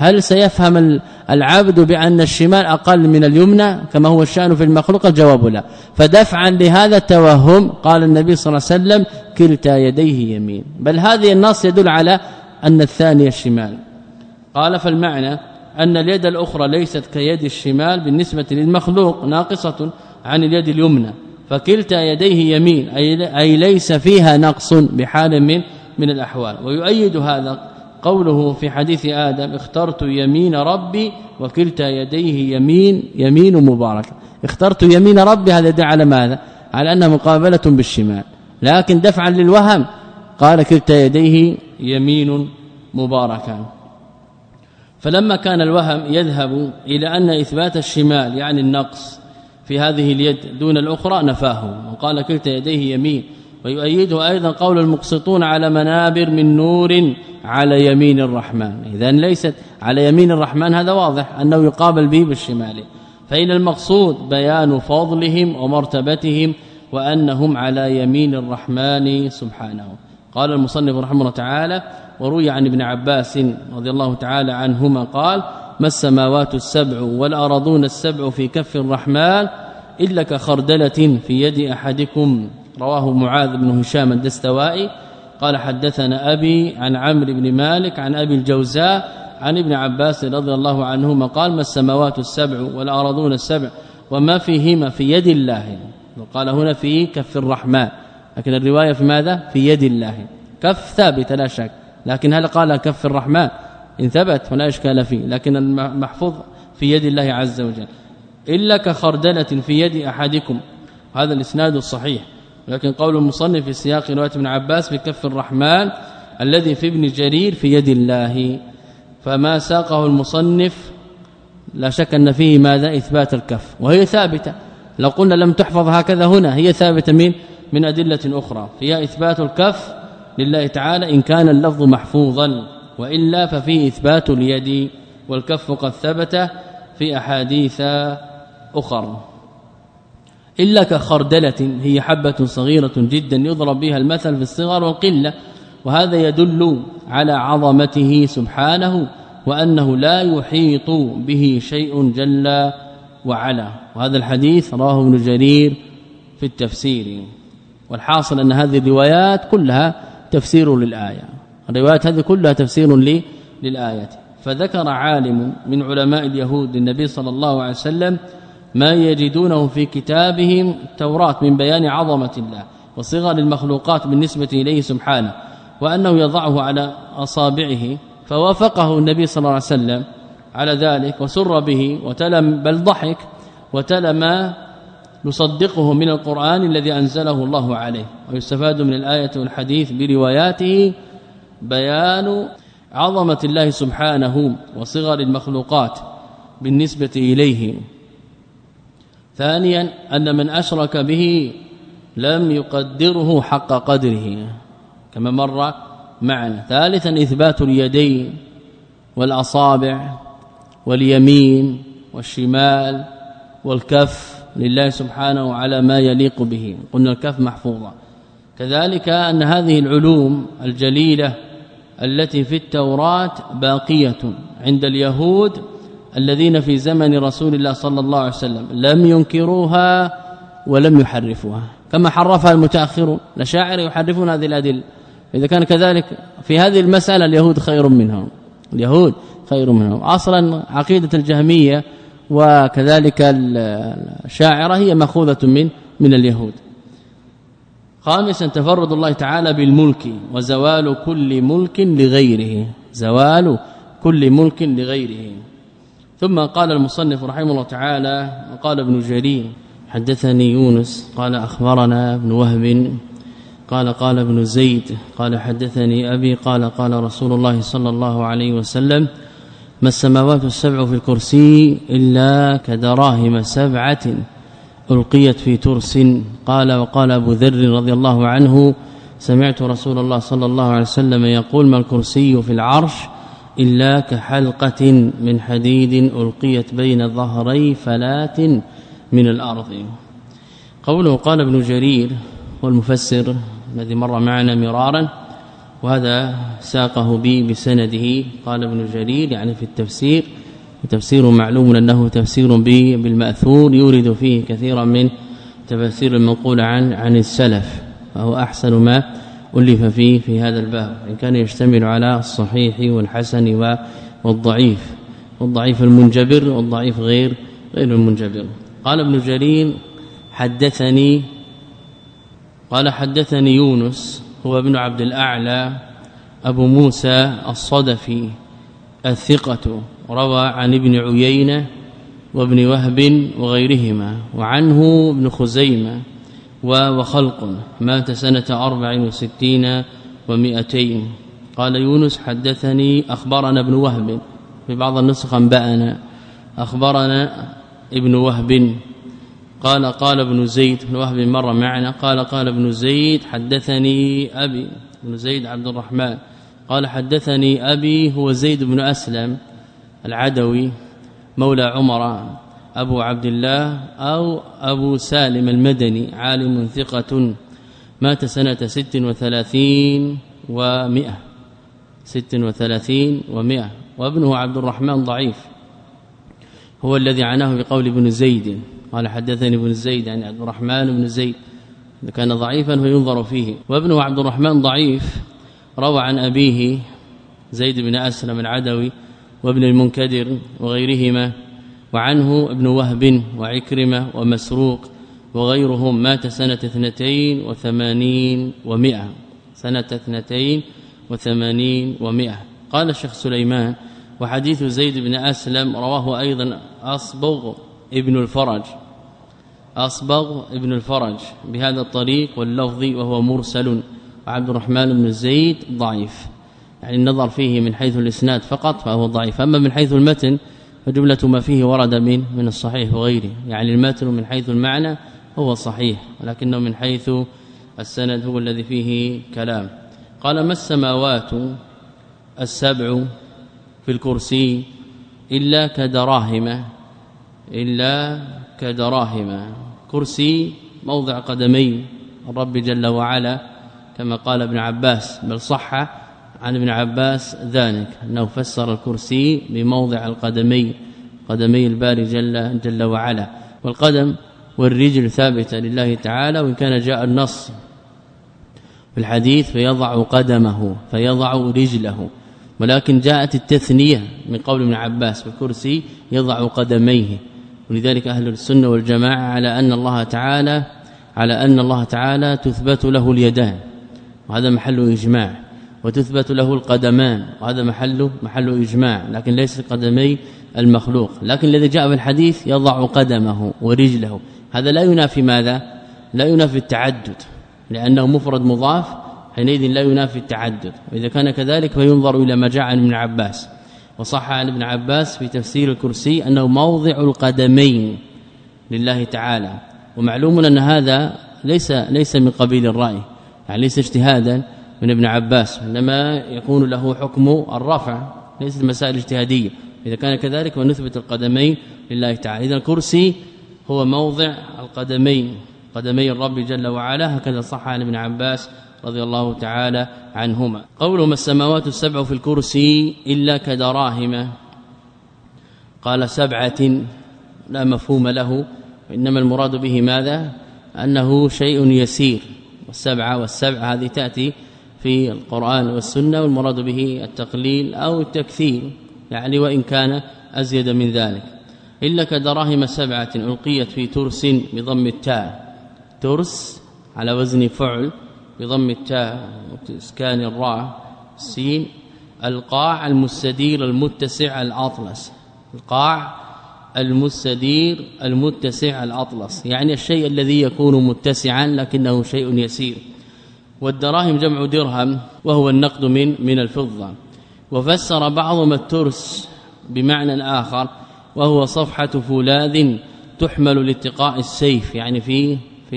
هل سيفهم العبد بأن الشمال أقل من اليمنى كما هو الشأن في المخلوق؟ الجواب لا. فدفعا لهذا التوهم قال النبي صلى الله عليه وسلم كلتا يديه يمين. بل هذه النص يدل على أن الثاني الشمال. قال فالمعنى أن اليد الأخرى ليست كيد الشمال بالنسبة للمخلوق ناقصة عن اليد اليمنى. فكلتا يديه يمين أي ليس فيها نقص بحال من من الأحوال. ويؤيد هذا قوله في حديث آدم اخترت يمين ربي وكلتا يديه يمين يمين مباركه اخترت يمين ربي هذا يدل على ماذا؟ على أنها مقابلة بالشمال. لكن دفعا للوهم قال كلتا يديه يمين مباركه فلما كان الوهم يذهب إلى أن إثبات الشمال يعني النقص في هذه اليد دون الأخرى نفاه. وقال كلتا يديه يمين. ويؤيده أيضا قول المقسطون على منابر من نور على يمين الرحمن. اذا ليست على يمين الرحمن هذا واضح أنه يقابل به بالشمال. فإن المقصود بيان فضلهم ومرتبتهم وأنهم على يمين الرحمن سبحانه. قال المصنف رحمه الله تعالى وروي عن ابن عباس رضي الله تعالى عنهما قال ما السماوات السبع والارضون السبع في كف الرحمن إلا كخردلة في يد أحدكم رواه معاذ بن هشام الدستوائي. قال حدثنا أبي عن عمرو بن مالك عن أبي الجوزاء عن ابن عباس رضي الله عنهما قال ما السماوات السبع والأرضون السبع وما فيهما في يد الله؟ قال هنا في كف الرحمن. لكن الرواية في ماذا؟ في يد الله. كف ثابت لا شك. لكن هل قال كف الرحمن؟ إن ثبت فلا إشكال فيه. لكن المحفوظ في يد الله عز وجل. إلا كخردلة في يد أحدكم. هذا الإسناد الصحيح. لكن قول المصنف في سياق رواية ابن عباس بكف الرحمن الذي في ابن جرير في يد الله. فما ساقه المصنف لا شك أن فيه ماذا؟ إثبات الكف. وهي ثابتة. لو قلنا لم تحفظ هكذا هنا هي ثابتة من من أدلة أخرى. فيها إثبات الكف لله تعالى إن كان اللفظ محفوظا وإلا ففيه إثبات اليد. والكف قد ثبت في أحاديث أخرى. إلا كخردلة هي حبة صغيرة جدا يضرب بها المثل في الصغر والقلة وهذا يدل على عظمته سبحانه وأنه لا يحيط به شيء جل وعلا. وهذا الحديث رواه ابن جرير في التفسير. والحاصل أن هذه الروايات كلها تفسير للآية. الروايات هذه كلها تفسير للآية. فذكر عالم من علماء اليهود للنبي صلى الله عليه وسلم ما يجدونه في كتابهم التوراة من بيان عظمة الله وصغر المخلوقات بالنسبة إليه سبحانه وأنه يضعه على أصابعه فوافقه النبي صلى الله عليه وسلم على ذلك وسر به وتلم بل ضحك وتلم نصدقه من القرآن الذي أنزله الله عليه. ويستفاد من الآية والحديث برواياته بيان عظمة الله سبحانه وصغر المخلوقات بالنسبة إليه. ثانيا أن من أشرك به لم يقدره حق قدره. كما مر معنا ثالثا إثبات اليدين والأصابع واليمين والشمال والكف لله سبحانه على ما يليق به. قلنا الكف محفوظة. كذلك أن هذه العلوم الجليلة التي في التوراة باقية عند اليهود الذين في زمن رسول الله صلى الله عليه وسلم لم ينكروها ولم يحرفوها. كما حرفها المتأخرون. الاشاعره يحرفون هذه الأدلة. إذا كان كذلك في هذه المسألة اليهود خير منهم. اليهود خير منهم. أصلا عقيدة الجهمية وكذلك الشاعرة هي مأخوذة من من اليهود. خامسا تفرد الله تعالى بالملك وزوال كل ملك لغيره. زوال كل ملك لغيره. ثم قال المصنف رحمه الله تعالى وقال ابن جرير حدثني يونس قال أخبرنا ابن وهب قال قال ابن زيد قال حدثني أبي قال قال رسول الله صلى الله عليه وسلم ما السماوات السبع في الكرسي إلا كدراهم سبعة ألقيت في ترس. قال وقال أبو ذر رضي الله عنه سمعت رسول الله صلى الله عليه وسلم يقول ما الكرسي في العرش إلا كحلقة من حديد ألقيت بين ظهري فلات من الأرض. قوله قال ابن جرير والمفسر الذي مر معنا مرارا وهذا ساقه بي بسنده. قال ابن جرير يعني في التفسير وتفسير معلوم أنه تفسير بالمأثور يورد فيه كثيرا من تفاسير المنقول عن عن السلف فهو أحسن ما ألف فيه في هذا الباب إن كان يشتمل على الصحيح والحسن والضعيف والضعيف المنجبر والضعيف غير غير المنجبر. قال ابن جرير حدثني قال حدثني يونس هو ابن عبد الأعلى أبو موسى الصدفي الثقة روى عن ابن عيينة وابن وهب وغيرهما وعنه ابن خزيمة وخلق مات سنة 64 و200 قال يونس حدثني أخبرنا ابن وهب. في بعض النسخ أنبأنا. أخبرنا ابن وهب. قال قال ابن زيد. بن وهب مر معنا. قال قال ابن زيد حدثني أبي. ابن زيد عبد الرحمن. قال حدثني أبي هو زيد بن أسلم العدوي مولى عمر. أبو عبد الله أو أبو سالم المدني عالم ثقة مات سنة ست وثلاثين ومئة ست وثلاثين ومئة وابنه عبد الرحمن ضعيف. هو الذي عناه بقول ابن زيد. قال حدثني ابن زيد يعني عبد الرحمن بن زيد. كان ضعيفا فينظر فيه. وابنه عبد الرحمن ضعيف. روى عن أبيه زيد بن أسلم العدوي وابن المنكدر وغيرهما. وعنه ابن وهب وعكرمة ومسروق وغيرهم مات سنة اثنتين وثمانين ومئة. سنة اثنتين وثمانين ومئة. قال الشيخ سليمان وحديث زيد بن أسلم رواه أيضا أصبغ ابن الفرج. أصبغ ابن الفرج بهذا الطريق واللفظ وهو مرسل. وعبد الرحمن بن زيد ضعيف. يعني النظر فيه من حيث الإسناد فقط فهو ضعيف. أما من حيث المتن فجملة ما فيه ورد من من الصحيح وغيره. يعني المتن من حيث المعنى هو صحيح ولكنه من حيث السند هو الذي فيه كلام. قال ما السماوات السبع في الكرسي إلا كدراهم إلا كدراهم كرسي موضع قدمي الرب جل وعلا كما قال ابن عباس بل صح عن ابن عباس ذلك أنه فسر الكرسي بموضع القدمي قدمي الباري جل جل وعلا. والقدم والرجل ثابتة لله تعالى وإن كان جاء النص في الحديث فيضع قدمه فيضع رجله. ولكن جاءت التثنية من قول ابن عباس في الكرسي يضع قدميه. ولذلك أهل السنة والجماعة على أن الله تعالى على أن الله تعالى تثبت له اليدان. وهذا محل إجماع. وتثبت له القدمان. وهذا محل محل إجماع. لكن ليس قدمي المخلوق. لكن الذي جاء في الحديث يضع قدمه ورجله. هذا لا ينافي ماذا؟ لا ينافي التعدد. لأنه مفرد مضاف حينئذ لا ينافي التعدد. وإذا كان كذلك فينظر إلى ما جاء عن ابن عباس. وصح عن ابن عباس في تفسير الكرسي أنه موضع القدمين لله تعالى. ومعلوم أن هذا ليس ليس من قبيل الرأي. يعني ليس اجتهادا. من ابن عباس إنما يكون له حكم الرفع ليست مسائل اجتهادية. إذا كان كذلك ونثبت القدمين لله تعالى. اذا الكرسي هو موضع القدمين قدمي الرب جل وعلا هكذا صح عن ابن عباس رضي الله تعالى عنهما. قولهما السماوات السبع في الكرسي إلا كدراهم. قال سبعة لا مفهوم له وإنما المراد به ماذا؟ أنه شيء يسير. والسبعة والسبع هذه تأتي في القرآن والسنة والمراد به التقليل أو التكثير يعني وإن كان أزيد من ذلك. إلا كدراهم سبعة ألقيت في ترس بضم التاء. ترس على وزن فعل بضم التاء وإسكان الراء سين القاع المستدير المتسع الأطلس. القاع المستدير المتسع الأطلس. يعني الشيء الذي يكون متسعا لكنه شيء يسير. والدراهم جمع درهم وهو النقد من من الفضة. وفسر بعضهم الترس بمعنى آخر وهو صفحة فولاذ تحمل لاتقاء السيف يعني في في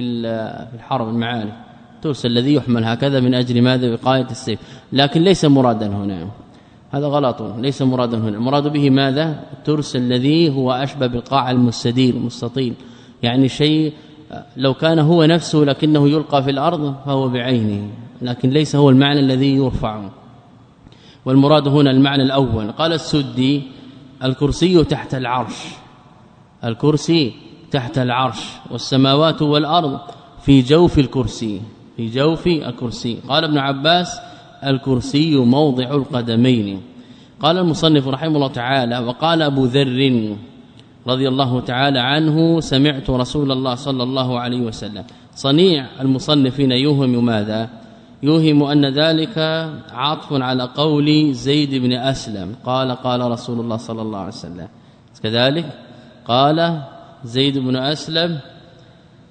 الحرب المعارك. الترس الذي يحمل هكذا من أجل ماذا؟ وقاية السيف. لكن ليس مرادا هنا. هذا غلط. ليس مرادا هنا. المراد به ماذا؟ الترس الذي هو أشبه بالقاع المستدير المستطيل. يعني شيء لو كان هو نفسه لكنه يلقى في الأرض فهو بعينه لكن ليس هو المعنى الذي يرفع والمراد هنا المعنى الأول. قال السدي الكرسي تحت العرش. الكرسي تحت العرش. والسماوات والأرض في جوف الكرسي. في جوف الكرسي. قال ابن عباس الكرسي موضع القدمين. قال المصنف رحمه الله تعالى وقال أبو ذر رضي الله تعالى عنه سمعت رسول الله صلى الله عليه وسلم. صنيع المصنفين يوهم ماذا؟ يوهم أن ذلك عطف على قول زيد بن أسلم. قال قال رسول الله صلى الله عليه وسلم. كذلك قال زيد بن أسلم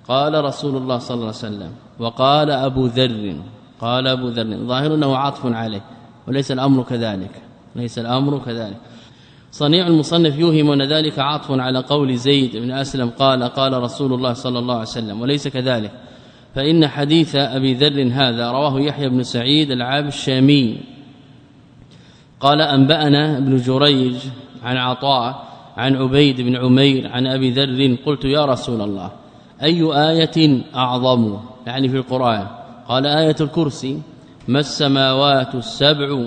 قال رسول الله صلى الله عليه وسلم وقال أبو ذر قال أبو ذر. ظاهر أنه عطف عليه وليس الأمر كذلك ليس الأمر كذلك. صنيع المصنف يوهم أن ذلك عطف على قول زيد بن أسلم قال قال رسول الله صلى الله عليه وسلم وليس كذلك. فإن حديث أبي ذر هذا رواه يحيى بن سعيد العاب الشامي قال أنبأنا ابن جريج عن عطاء عن عبيد بن عمير عن أبي ذر قلت يا رسول الله أي آية أعظم؟ يعني في القرآن. قال آية الكرسي ما السماوات السبع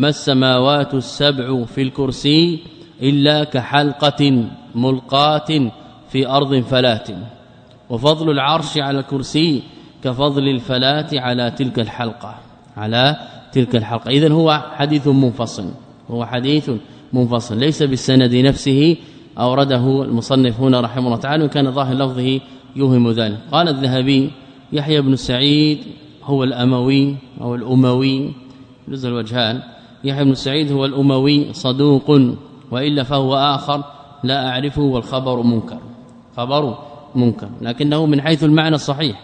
ما السماوات السبع في الكرسي إلا كحلقة ملقاة في أرض فلات؟ وفضل العرش على الكرسي كفضل الفلاة على تلك الحلقة على تلك الحلقة. اذا هو حديث منفصل هو حديث منفصل. ليس بالسند نفسه أورده المصنف هنا رحمه الله تعالى وكان ظاهر لفظه يوهم ذلك. قال الذهبي يحيى بن سعيد هو الأموي أو الأموي جزء الوجهان. يحيى بن سعيد هو الأموي صدوق وإلا فهو آخر لا أعرفه والخبر منكر خبر منكر لكنه من حيث المعنى الصحيح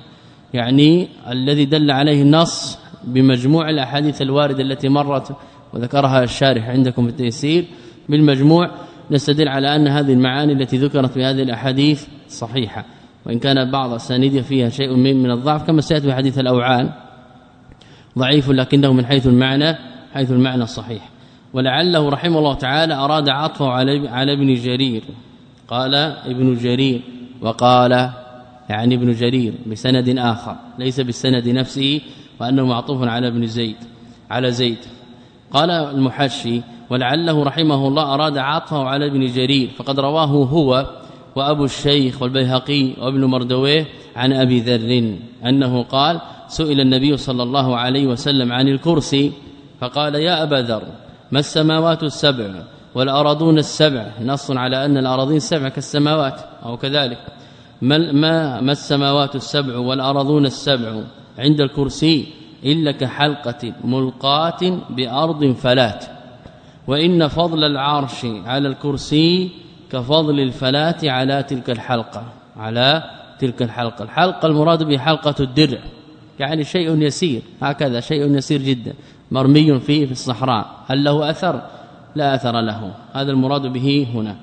يعني الذي دل عليه النص بمجموع الأحاديث الواردة التي مرت وذكرها الشارح عندكم في التيسير بالمجموع نستدل على أن هذه المعاني التي ذكرت في هذه الأحاديث صحيحة وإن كان بعض اسانيدها فيها شيء من من الضعف كما سيأتي في حديث الأوعان ضعيف لكنه من حيث المعنى حيث المعنى الصحيح. ولعله رحمه الله تعالى أراد عطفه على على ابن جرير. قال ابن جرير وقال يعني ابن جرير بسند آخر ليس بالسند نفسه وأنه معطوف على ابن زيد على زيد. قال المحشي ولعله رحمه الله أراد عطفه على ابن جرير فقد رواه هو وأبو الشيخ والبيهقي وابن مردويه عن أبي ذر أنه قال سئل النبي صلى الله عليه وسلم عن الكرسي فقال يا أبا ذر ما السماوات السبع والارضون السبع؟ نص على أن الارضين السبع كالسماوات أو كذلك. ما ما السماوات السبع والارضون السبع عند الكرسي إلا كحلقة ملقاة بأرض فلات. وإن فضل العرش على الكرسي كفضل الفلات على تلك الحلقة على تلك الحلقة. الحلقة المراد به حلقه الدرع يعني شيء يسير هكذا شيء يسير جدا. مرمي فيه في الصحراء. هل له أثر? لا أثر له. هذا المراد به هنا.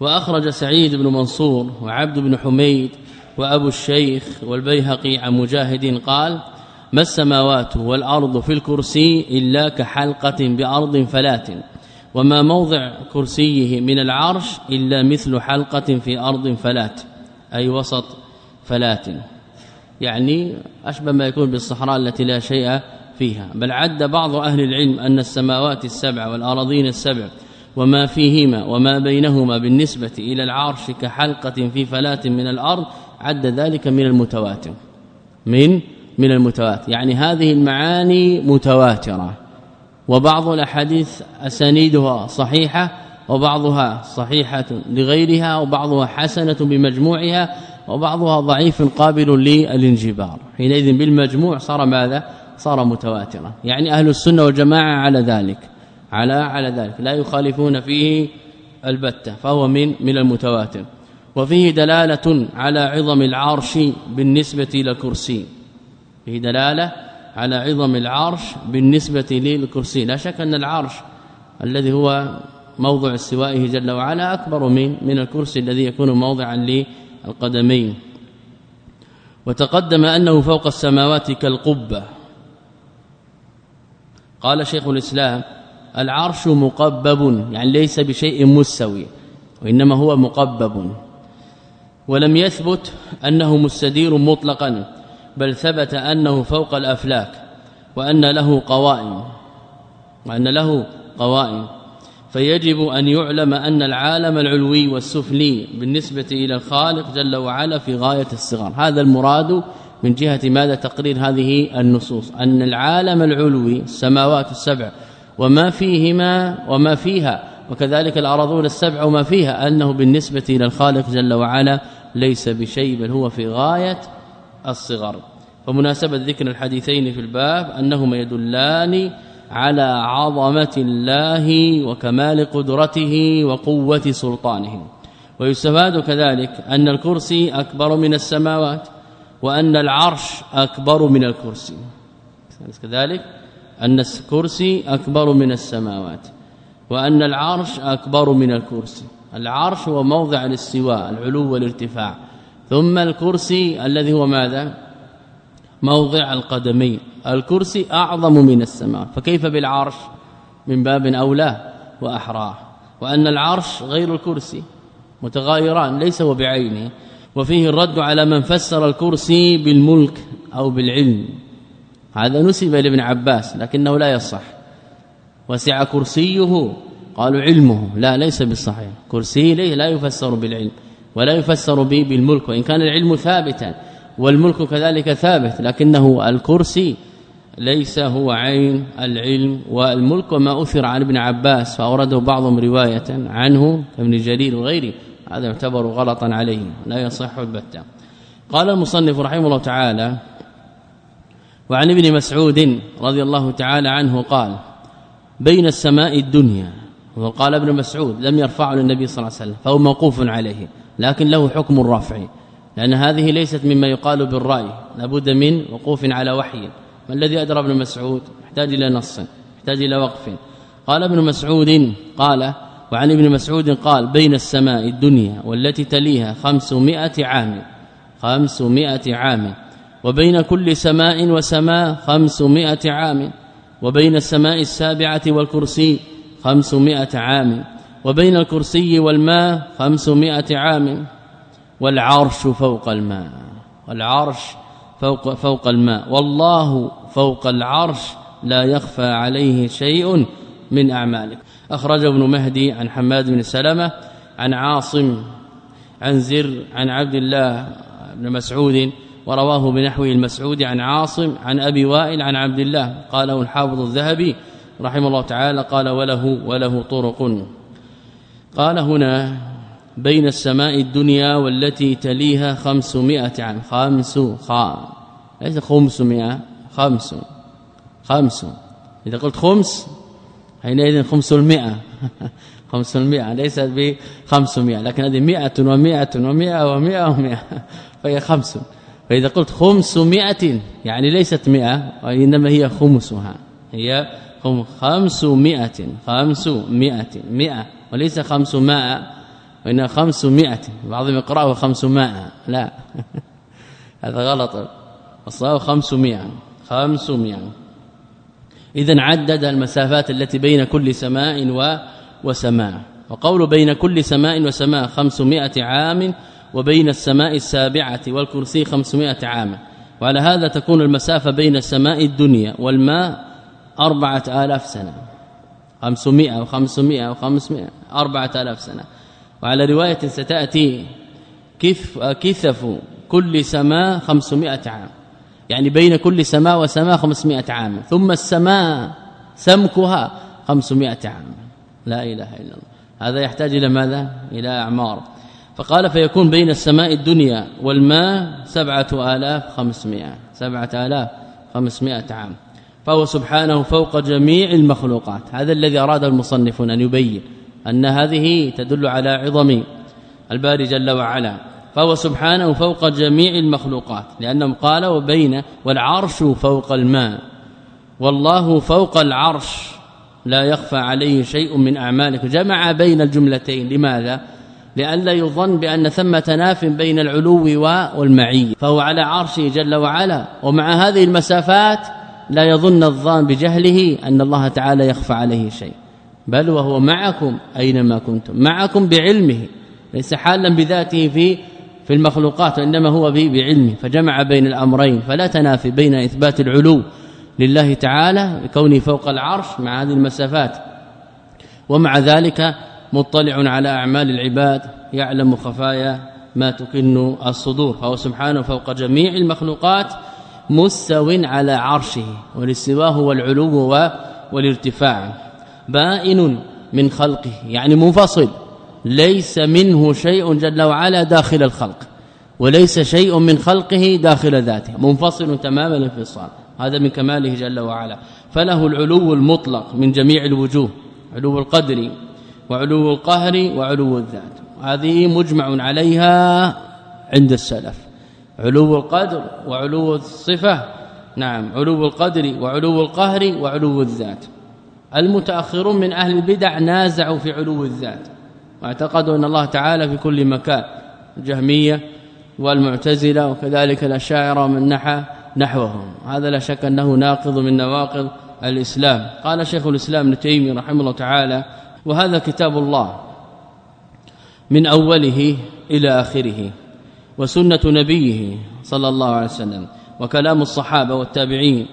وأخرج سعيد بن منصور وعبد بن حميد وأبو الشيخ والبيهقي عن مجاهد قال ما السماوات والأرض في الكرسي إلا كحلقة بأرض فلات وما موضع كرسيه من العرش إلا مثل حلقة في أرض فلات. أي وسط فلات. يعني أشبه ما يكون بالصحراء التي لا شيء فيها. بل عد بعض أهل العلم أن السماوات السبع والأراضين السبع وما فيهما وما بينهما بالنسبة إلى العرش كحلقة في فلاة من الأرض عد ذلك من المتواتر. من؟ من المتواتر. يعني هذه المعاني متواترة. وبعض الأحاديث أسانيدها صحيحة وبعضها صحيحة لغيرها وبعضها حسنة بمجموعها وبعضها ضعيف قابل للانجبار. حينئذ بالمجموع صار ماذا؟ صار متواترا. يعني أهل السنة والجماعة على ذلك. على على ذلك. لا يخالفون فيه البتة فهو من من المتواتر. وفيه دلالة على عظم العرش بالنسبة إلى الكرسي فيه دلالة على عظم العرش بالنسبة للكرسي. لا شك أن العرش الذي هو موضع استوائه جل وعلا أكبر من من الكرسي الذي يكون موضعا للقدمين. وتقدم أنه فوق السماوات كالقبة. قال شيخ الإسلام العرش مقبب يعني ليس بشيء مستوي وإنما هو مقبب. ولم يثبت أنه مستدير مطلقا بل ثبت أنه فوق الأفلاك وأن له قوائم وأن له قوائم. فيجب أن يعلم أن العالم العلوي والسفلي بالنسبة إلى الخالق جل وعلا في غاية الصغر. هذا المراد من جهة ماذا تقرير هذه النصوص؟ أن العالم العلوي السماوات السبع وما فيهما وما فيها وكذلك الارضون السبع وما فيها أنه بالنسبة إلى الخالق جل وعلا ليس بشيء بل هو في غاية الصغر. ومناسبه ذكر الحديثين في الباب أنهما يدلان على عظمة الله وكمال قدرته وقوة سلطانه. ويستفاد كذلك أن الكرسي أكبر من السماوات. وأن العرش أكبر من الكرسي. كذلك أن الكرسي أكبر من السماوات وأن العرش أكبر من الكرسي. العرش هو موضع الاستواء العلو والارتفاع. ثم الكرسي الذي هو ماذا؟ موضع القدمين. الكرسي أعظم من السماء. فكيف بالعرش؟ من باب أولى وأحرى. وأن العرش غير الكرسي متغايران ليس هو بعينه. وفيه الرد على من فسر الكرسي بالملك أو بالعلم. هذا نسب لابن عباس لكنه لا يصح. وسع كرسيه قالوا علمه. لا ليس بالصحيح. كرسي ليه؟ لا يفسر بالعلم ولا يفسر به بالملك وإن كان العلم ثابتا والملك كذلك ثابت لكنه الكرسي ليس هو عين العلم والملك وما أثر عن ابن عباس فأورده بعضهم رواية عنه ابن جرير وغيره. هذا يعتبر غلطا عليه لا يصح البتة. قال المصنف رحمه الله تعالى وعن ابن مسعود رضي الله تعالى عنه قال بين السماء الدنيا وقال ابن مسعود لم يرفعه للنبي صلى الله عليه وسلم فهو موقوف عليه لكن له حكم الرفع لأن هذه ليست مما يقال بالرأي لابد من وقوف على وحي. ما الذي أدرى ابن مسعود؟ يحتاج إلى نص يحتاج إلى وقف. قال ابن مسعود قال وعن ابن مسعود قال بين السماء الدنيا والتي تليها خمسمائة عام خمسمائة عام. وبين كل سماء وسماء خمسمائة عام. وبين السماء السابعة والكرسي خمسمائة عام. وبين الكرسي والماء خمسمائة عام. والعرش فوق الماء والعرش فوق فوق الماء. والله فوق العرش لا يخفى عليه شيء من أعمالك. اخرج ابن مهدي عن حماد بن سلمة عن عاصم عن زر عن عبد الله بن مسعود ورواه بنحو المسعود عن عاصم عن أبي وائل عن عبد الله قاله الحافظ الذهبي رحمه الله تعالى قال وله وله طرق. قال هنا بين السماء الدنيا والتي تليها 500 عام. خمس خا ليس 500 خمس خمس. إذا قلت خمس حينئذ 500 500 ليست ب 500 لكن هذه 100 و100 و100 و100 و100 فهي خمس. فإذا قلت 500 يعني ليست 100 وإنما هي خمسها. هي 500 500 100 وليس 500 وانها 500 بعضهم يقراه 500 لا. هذا غلط. الصواب 500 500 إذا عدد المسافات التي بين كل سماء وسماء. وقول بين كل سماء وسماء 500 عام وبين السماء السابعة والكرسي 500 عام. وعلى هذا تكون المسافة بين السماء الدنيا والماء أربعة آلاف سنة. 500 و500 و500 أربعة آلاف سنة. وعلى رواية ستأتي كف كثف كل سماء 500 عام. يعني بين كل سماء وسماء 500 عام ثم السماء سمكها 500 عام. لا إله إلا الله. هذا يحتاج إلى ماذا؟ إلى إعمار. فقال فيكون بين السماء الدنيا والماء 7500 7500 عام. فهو سبحانه فوق جميع المخلوقات. هذا الذي أراد المصنفون أن يبين أن هذه تدل على عظم الباري جل وعلا. فهو سبحانه فوق جميع المخلوقات لأنه قال وبين والعرش فوق الماء والله فوق العرش لا يخفى عليه شيء من أعمالك. جمع بين الجملتين لماذا؟ لئلا يظن بأن ثمة تناف بين العلو والمعيه فهو على عرشه جل وعلا ومع هذه المسافات لا يظن الظان بجهله أن الله تعالى يخفى عليه شيء. بل وهو معكم أينما كنتم معكم بعلمه ليس حالا بذاته في في المخلوقات وإنما هو بعلمه فجمع بين الأمرين فلا تنافي بين إثبات العلو لله تعالى بكونه فوق العرش مع هذه المسافات. ومع ذلك مطلع على أعمال العباد يعلم خفايا ما تكن الصدور. فهو سبحانه فوق جميع المخلوقات مستو على عرشه والاستواء هو العلو والارتفاع. بائن من خلقه يعني منفصل. ليس منه شيء جل وعلا داخل الخلق وليس شيء من خلقه داخل ذاته منفصل تماما الانفصال هذا من كماله جل وعلا. فله العلو المطلق من جميع الوجوه علو القدر وعلو القهر وعلو الذات هذه مجمع عليها عند السلف. علو القدر وعلو الصفة نعم علو القدر وعلو القهر وعلو الذات. المتأخرون من أهل البدع نازعوا في علو الذات. واعتقدوا أن الله تعالى في كل مكان الجهمية والمعتزلة وكذلك الأشاعرة من نحى نحوهم. هذا لا شك أنه ناقض من نواقض الإسلام. قال شيخ الإسلام ابن تيمية رحمه الله تعالى وهذا كتاب الله من أوله إلى آخره وسنة نبيه صلى الله عليه وسلم وكلام الصحابة والتابعين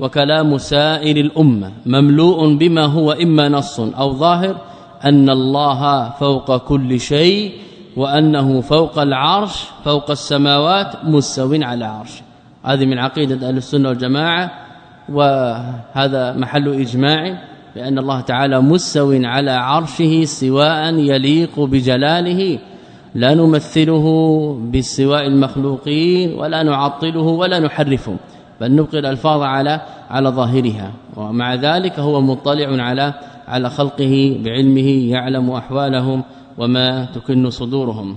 وكلام سائر الأمة مملوء بما هو إما نص أو ظاهر أن الله فوق كل شيء وأنه فوق العرش فوق السماوات مستو على عرش هذه من عقيدة أهل السنة والجماعة وهذا محل إجماع بأن الله تعالى مستو على عرشه سواء يليق بجلاله. لا نمثله باستواء المخلوقين ولا نعطله ولا نحرفه بل نبقي الألفاظ على على ظاهرها. ومع ذلك هو مطلع على على خلقه بعلمه يعلم أحوالهم وما تكن صدورهم.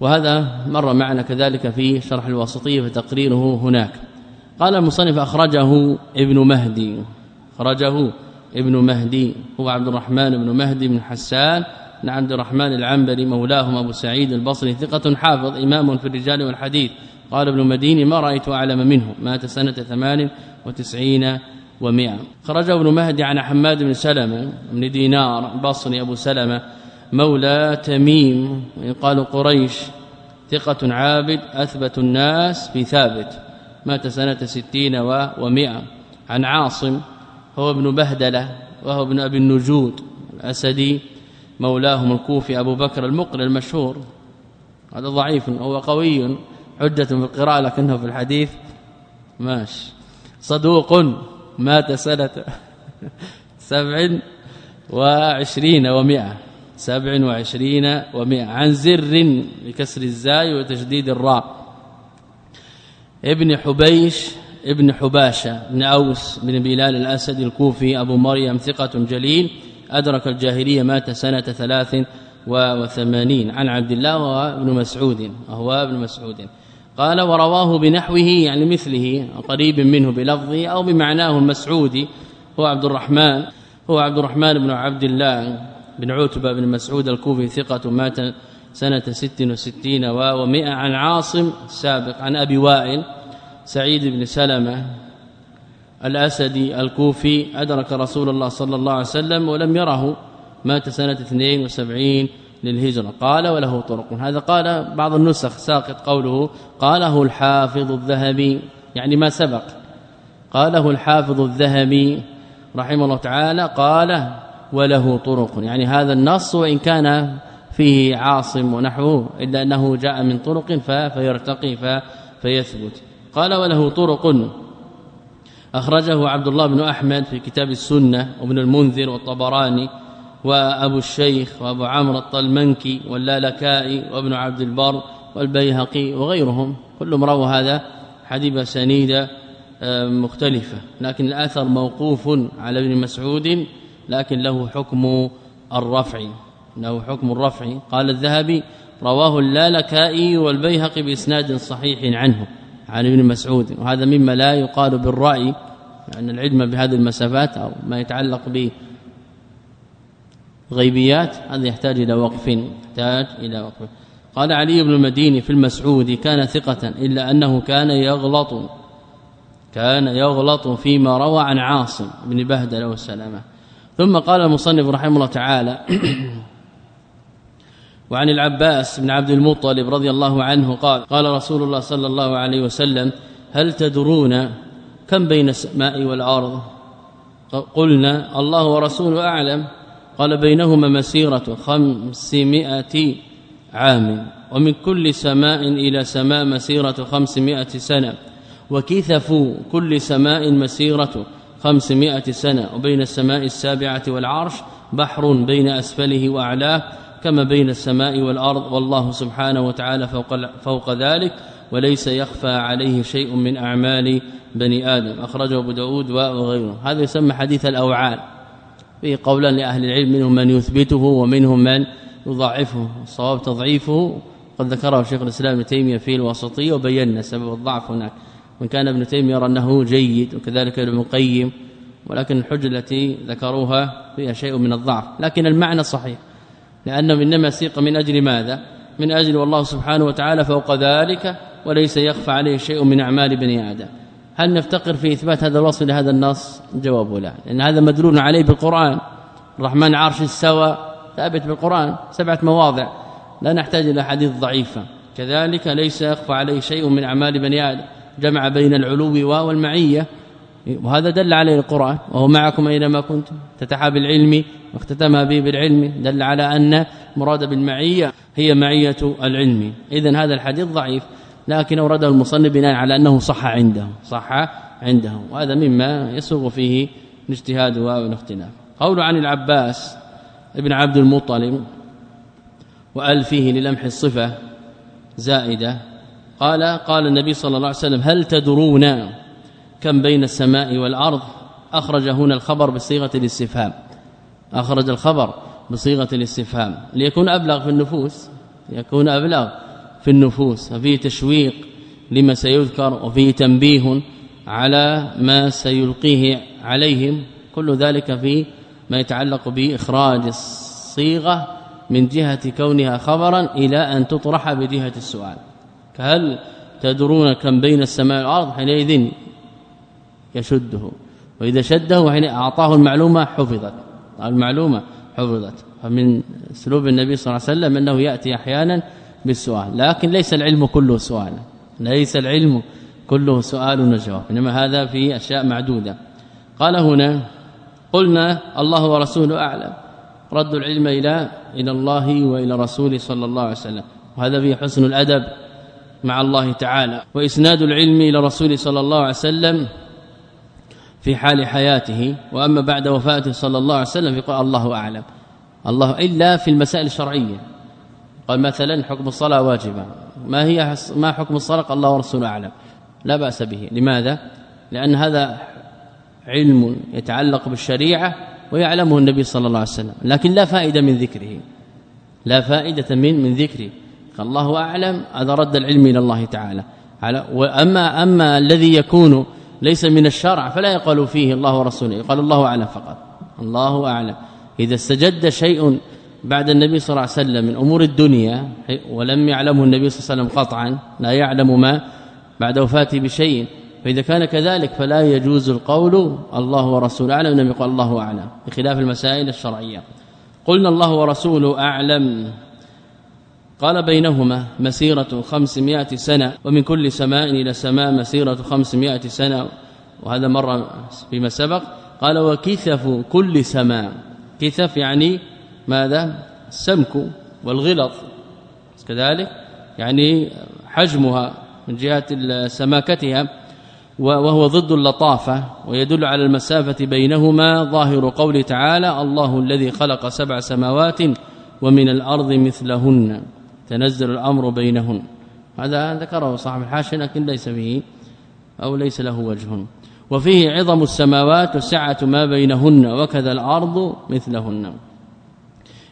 وهذا مر معنا كذلك في شرح الواسطيه فتقريره هناك. قال المصنف أخرجه ابن مهدي. أخرجه ابن مهدي. هو عبد الرحمن بن مهدي بن حسان. بن عبد الرحمن العنبري مولاهم أبو سعيد البصري ثقة حافظ إمام في الرجال والحديث. قال ابن مديني ما رأيت أعلم منه. مات سنة 98 و100 خرج ابن مهدي عن حماد بن سلمة بن دينار البصري أبو سلمة مولى تميم. يقال قريش. ثقة عابد أثبت الناس في ثابت. مات سنة 60 و100 عن عاصم هو ابن بهدلة وهو ابن أبي النجود الأسدي. مولاهم الكوفي أبو بكر المقري المشهور. هذا ضعيف هو قوي حجة في القراءة لكنه في الحديث. ماشي. صدوق. مات سنة سبع وعشرين ومئة. سبع وعشرين ومئة. عن زر بكسر الزاي وتشديد الراء. ابن حبيش ابن حباشة بن أوس بن بلال الأسد الكوفي أبو مريم ثقة جليل أدرك الجاهلية مات سنة ثلاث وثمانين. عن عبد الله وابن مسعود وهو ابن مسعود. قال ورواه بنحوه يعني مثله قريب منه بلفظه أو بمعناه المسعودي هو عبد الرحمن هو عبد الرحمن بن عبد الله بن عتبة بن مسعود الكوفي ثقة مات سنة ست وستين ومئة عن عاصم السابق عن أبي وائل سعيد بن سلمة الأسدي الكوفي أدرك رسول الله صلى الله عليه وسلم ولم يره مات سنة 72 للهجرة. قال وله طرق. هذا قال بعض النسخ ساقط قوله قاله الحافظ الذهبي يعني ما سبق. قاله الحافظ الذهبي رحمه الله تعالى قال وله طرق. يعني هذا النص وإن كان فيه عاصم ونحوه إلا أنه جاء من طرق فيرتقي فيثبت. قال وله طرق. أخرجه عبد الله بن أحمد في كتاب السنة وابن المنذر والطبراني. وأبو الشيخ وأبو عمرو الطلمنكي واللالكائي وابن عبد البر والبيهقي وغيرهم كلهم رووا هذا حديث سنيده مختلفة. لكن الأثر موقوف على ابن مسعود لكن له حكم الرفع له حكم الرفع. قال الذهبي رواه اللالكائي والبيهقي بإسناد صحيح عنه عن ابن مسعود. وهذا مما لا يقال بالرأي لأن يعني العلم بهذه المسافات أو ما يتعلق به غيبيات هذا يحتاج إلى وقف يحتاج إلى وقف. قال علي بن المديني في المسعود كان ثقة إلا أنه كان يغلط كان يغلط فيما روى عن عاصم بن بهدل والسلامه ثم قال المصنف رحمه الله تعالى وعن العباس بن عبد المطلب رضي الله عنه قال قال رسول الله صلى الله عليه وسلم هل تدرون كم بين السماء والأرض؟ قلنا الله ورسوله أعلم. قال بينهما مسيرة خمسمائة عام ومن كل سماء إلى سماء مسيرة خمسمائة سنة. وكثف كل سماء مسيرة خمسمائة سنة. وبين السماء السابعة والعرش بحر بين أسفله وأعلاه كما بين السماء والأرض والله سبحانه وتعالى فوق, فوق ذلك وليس يخفى عليه شيء من أعمال بني آدم. أخرجه أبو داود وغيره. هذا يسمى حديث الأوعال. فيه قولا لأهل العلم منهم من يثبته ومنهم من يضاعفه الصواب تضعيفه. قد ذكره شيخ الإسلام ابن تيمية في الوسطيه وبينا سبب الضعف هناك. وإن كان ابن تيمية يرى أنه جيد وكذلك ابن القيم ولكن الحجة التي ذكروها فيها شيء من الضعف. لكن المعنى صحيح لأنه إنما سيق من أجل ماذا؟ من أجل والله سبحانه وتعالى فوق ذلك وليس يخفى عليه شيء من أعمال بني آدم. هل نفتقر في إثبات هذا الوصف لهذا النص؟ جواب لا لأن هذا مدلول عليه بالقرآن. الرحمن عرش استوى ثابت بالقرآن سبعة مواضع. لا نحتاج إلى حديث ضعيفة. كذلك ليس يخفى عليه شيء من أعمال بني آدم. جمع بين العلو والمعية. وهذا دل عليه القرآن. وهو معكم أينما كنتم. تتحى بالعلم واختتم به بالعلم. دل على أن مراد بالمعية هي معية العلم. اذا هذا الحديث ضعيف. لكن أورده المصنف بناء على أنه صح عنده صح عنده وهذا مما يسوغ فيه الاجتهاد والاختلاف قول عن العباس ابن عبد المطلب وأل فيه للمح الصفة زائدة قال قال النبي صلى الله عليه وسلم هل تدرون كم بين السماء والأرض؟ اخرج هنا الخبر بصيغة الاستفهام. أخرج الخبر بصيغة الاستفهام ليكون أبلغ في النفوس يكون أبلغ. في النفوس وفيه تشويق لما سيذكر وفيه تنبيه على ما سيلقيه عليهم. كل ذلك في ما يتعلق بإخراج الصيغة من جهة كونها خبرا إلى أن تطرح بجهة السؤال. فهل تدرون كم بين السماء والأرض؟ حينئذ يشده. وإذا شده حين أعطاه المعلومة حفظت. المعلومة حفظت. فمن أسلوب النبي صلى الله عليه وسلم أنه يأتي أحيانا بالسؤال. لكن ليس العلم كله سؤال. ليس العلم كله سؤال وجواب. إنما هذا في أشياء معدودة. قال هنا قلنا الله ورسوله أعلم. رد العلم إلى إلى الله وإلى رسوله صلى الله عليه وسلم. وهذا فيه حسن الأدب مع الله تعالى. وإسناد العلم إلى رسول صلى الله عليه وسلم في حال حياته. وأما بعد وفاته صلى الله عليه وسلم فقال الله أعلم. الله إلا في المسائل الشرعية. قال مثلا حكم الصلاة واجبه ما هي ما حكم الصلاة؟ قال الله ورسوله أعلم. لا بأس به. لماذا؟ لأن هذا علم يتعلق بالشريعة ويعلمه النبي صلى الله عليه وسلم. لكن لا فائدة من ذكره. لا فائدة من من ذكره. الله أعلم. هذا رد العلم إلى الله تعالى. على واما اما الذي يكون ليس من الشرع فلا يقال فيه الله ورسوله. يقال الله أعلم فقط. الله أعلم. إذا استجد شيء بعد النبي صلى الله عليه وسلم من أمور الدنيا ولم يعلمه النبي صلى الله عليه وسلم قطعا لا يعلم ما بعد وفاته بشيء. فإذا كان كذلك فلا يجوز القول الله ورسوله. أعلم انما يقال الله أعلم بخلاف المسائل الشرعية. قلنا الله ورسوله أعلم. قال بينهما مسيرة 500 سنة ومن كل سماء إلى سماء مسيرة 500 سنة. وهذا مر فيما سبق. قال وكثف كل سماء. كثف يعني ماذا؟ السمك والغلط كذلك يعني حجمها من جهة سماكتها وهو ضد اللطافة ويدل على المسافة بينهما. ظاهر قول تعالى الله الذي خلق سبع سماوات ومن الأرض مثلهن تنزل الأمر بينهن. هذا ذكره صاحب الحاشية لكن ليس فيه أو ليس له وجه. وفيه عظم السماوات وسعة ما بينهن وكذا الأرض مثلهن.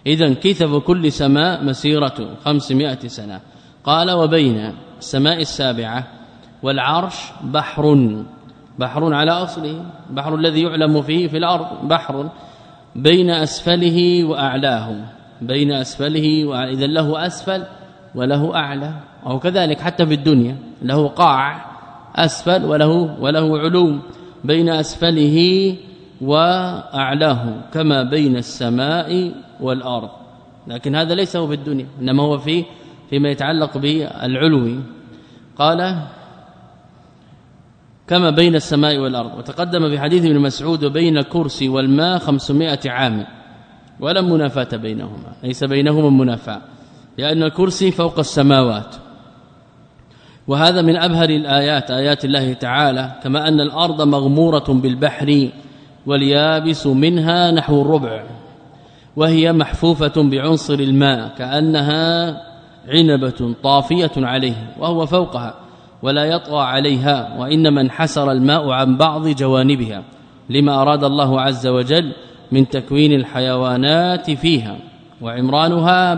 اذا كثف كل سماء مسيرة 500 سنة؟ قال وبين السماء السابعة والعرش بحر. بحر على أصله بحر الذي يعلم فيه في الأرض بحر بين أسفله وأعلاه. بين أسفله واذا له أسفل وله أعلى. أو كذلك حتى في الدنيا له قاع أسفل وله وله علوم. بين أسفله وأعلاه كما بين السماء والأرض. لكن هذا ليس هو في الدنيا إنما هو في فيما يتعلق بالعلو. قال كما بين السماء والأرض. وتقدم في حديث ابن مسعود وبين الكرسي والماء 500 عام. ولا منافاة بينهما ليس بينهما منافاة لأن الكرسي فوق السماوات. وهذا من أبهر الآيات آيات الله تعالى كما أن الأرض مغمورة بالبحر واليابس منها نحو الربع وهي محفوفة بعنصر الماء كأنها عنبة طافية عليه وهو فوقها ولا يطغى عليها وإنما انحسر الماء عن بعض جوانبها لما أراد الله عز وجل من تكوين الحيوانات فيها وعمرانها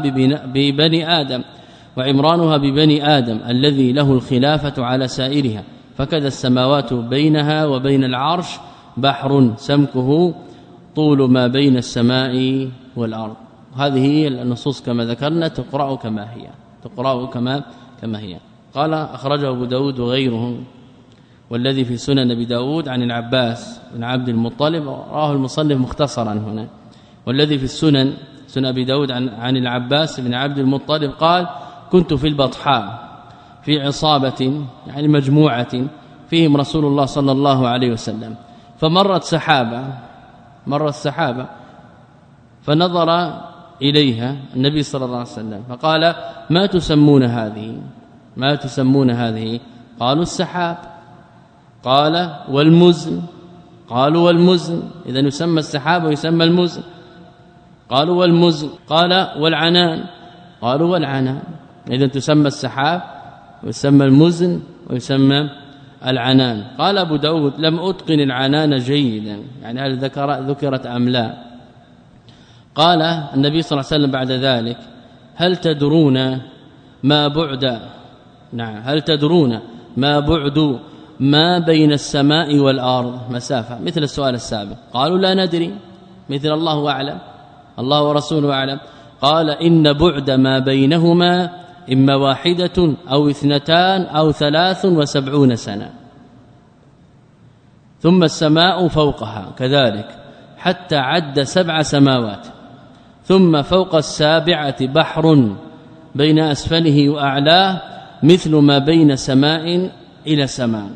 ببني آدم وعمرانها ببني آدم الذي له الخلافة على سائرها فكذا السماوات بينها وبين العرش بحر سمكه طول ما بين السماء والأرض. هذه النصوص كما ذكرنا تقرأ كما هي تقرأ كما كما هي. قال أخرجه أبو داود وغيره والذي في سنن أبي داود عن العباس بن عبد المطلب رآه المصنف مختصرا هنا. والذي في السنن سنن أبي داود عن عن العباس بن عبد المطلب قال كنت في البطحاء في عصابة يعني مجموعة فيهم رسول الله صلى الله عليه وسلم. فمرت سحابة مرت سحابة فنظر إليها النبي صلى الله عليه وسلم فقال ما تسمون هذه؟ ما تسمون هذه؟ قالوا السحاب. قال والمزن. قالوا والمزن. إذا يسمى السحاب ويسمى المزن. قالوا والمزن. قال والعنان. قالوا والعنان. إذا تسمى السحاب ويسمى المزن ويسمى العنان. قال أبو داود لم أتقن العنان جيدا. يعني هل ذكر ذكرت أم لا؟ قال النبي صلى الله عليه وسلم بعد ذلك هل تدرون ما بعد؟ نعم هل تدرون ما بعد ما بين السماء والأرض؟ مسافة مثل السؤال السابق. قالوا لا ندري. مثل الله أعلم. الله ورسوله أعلم. قال إن بعد ما بينهما إما واحدة أو اثنتان أو ثلاث وسبعون سنة. ثم السماء فوقها كذلك حتى عد سبع سماوات. ثم فوق السابعة بحر بين أسفله وأعلاه مثل ما بين سماء إلى سماء.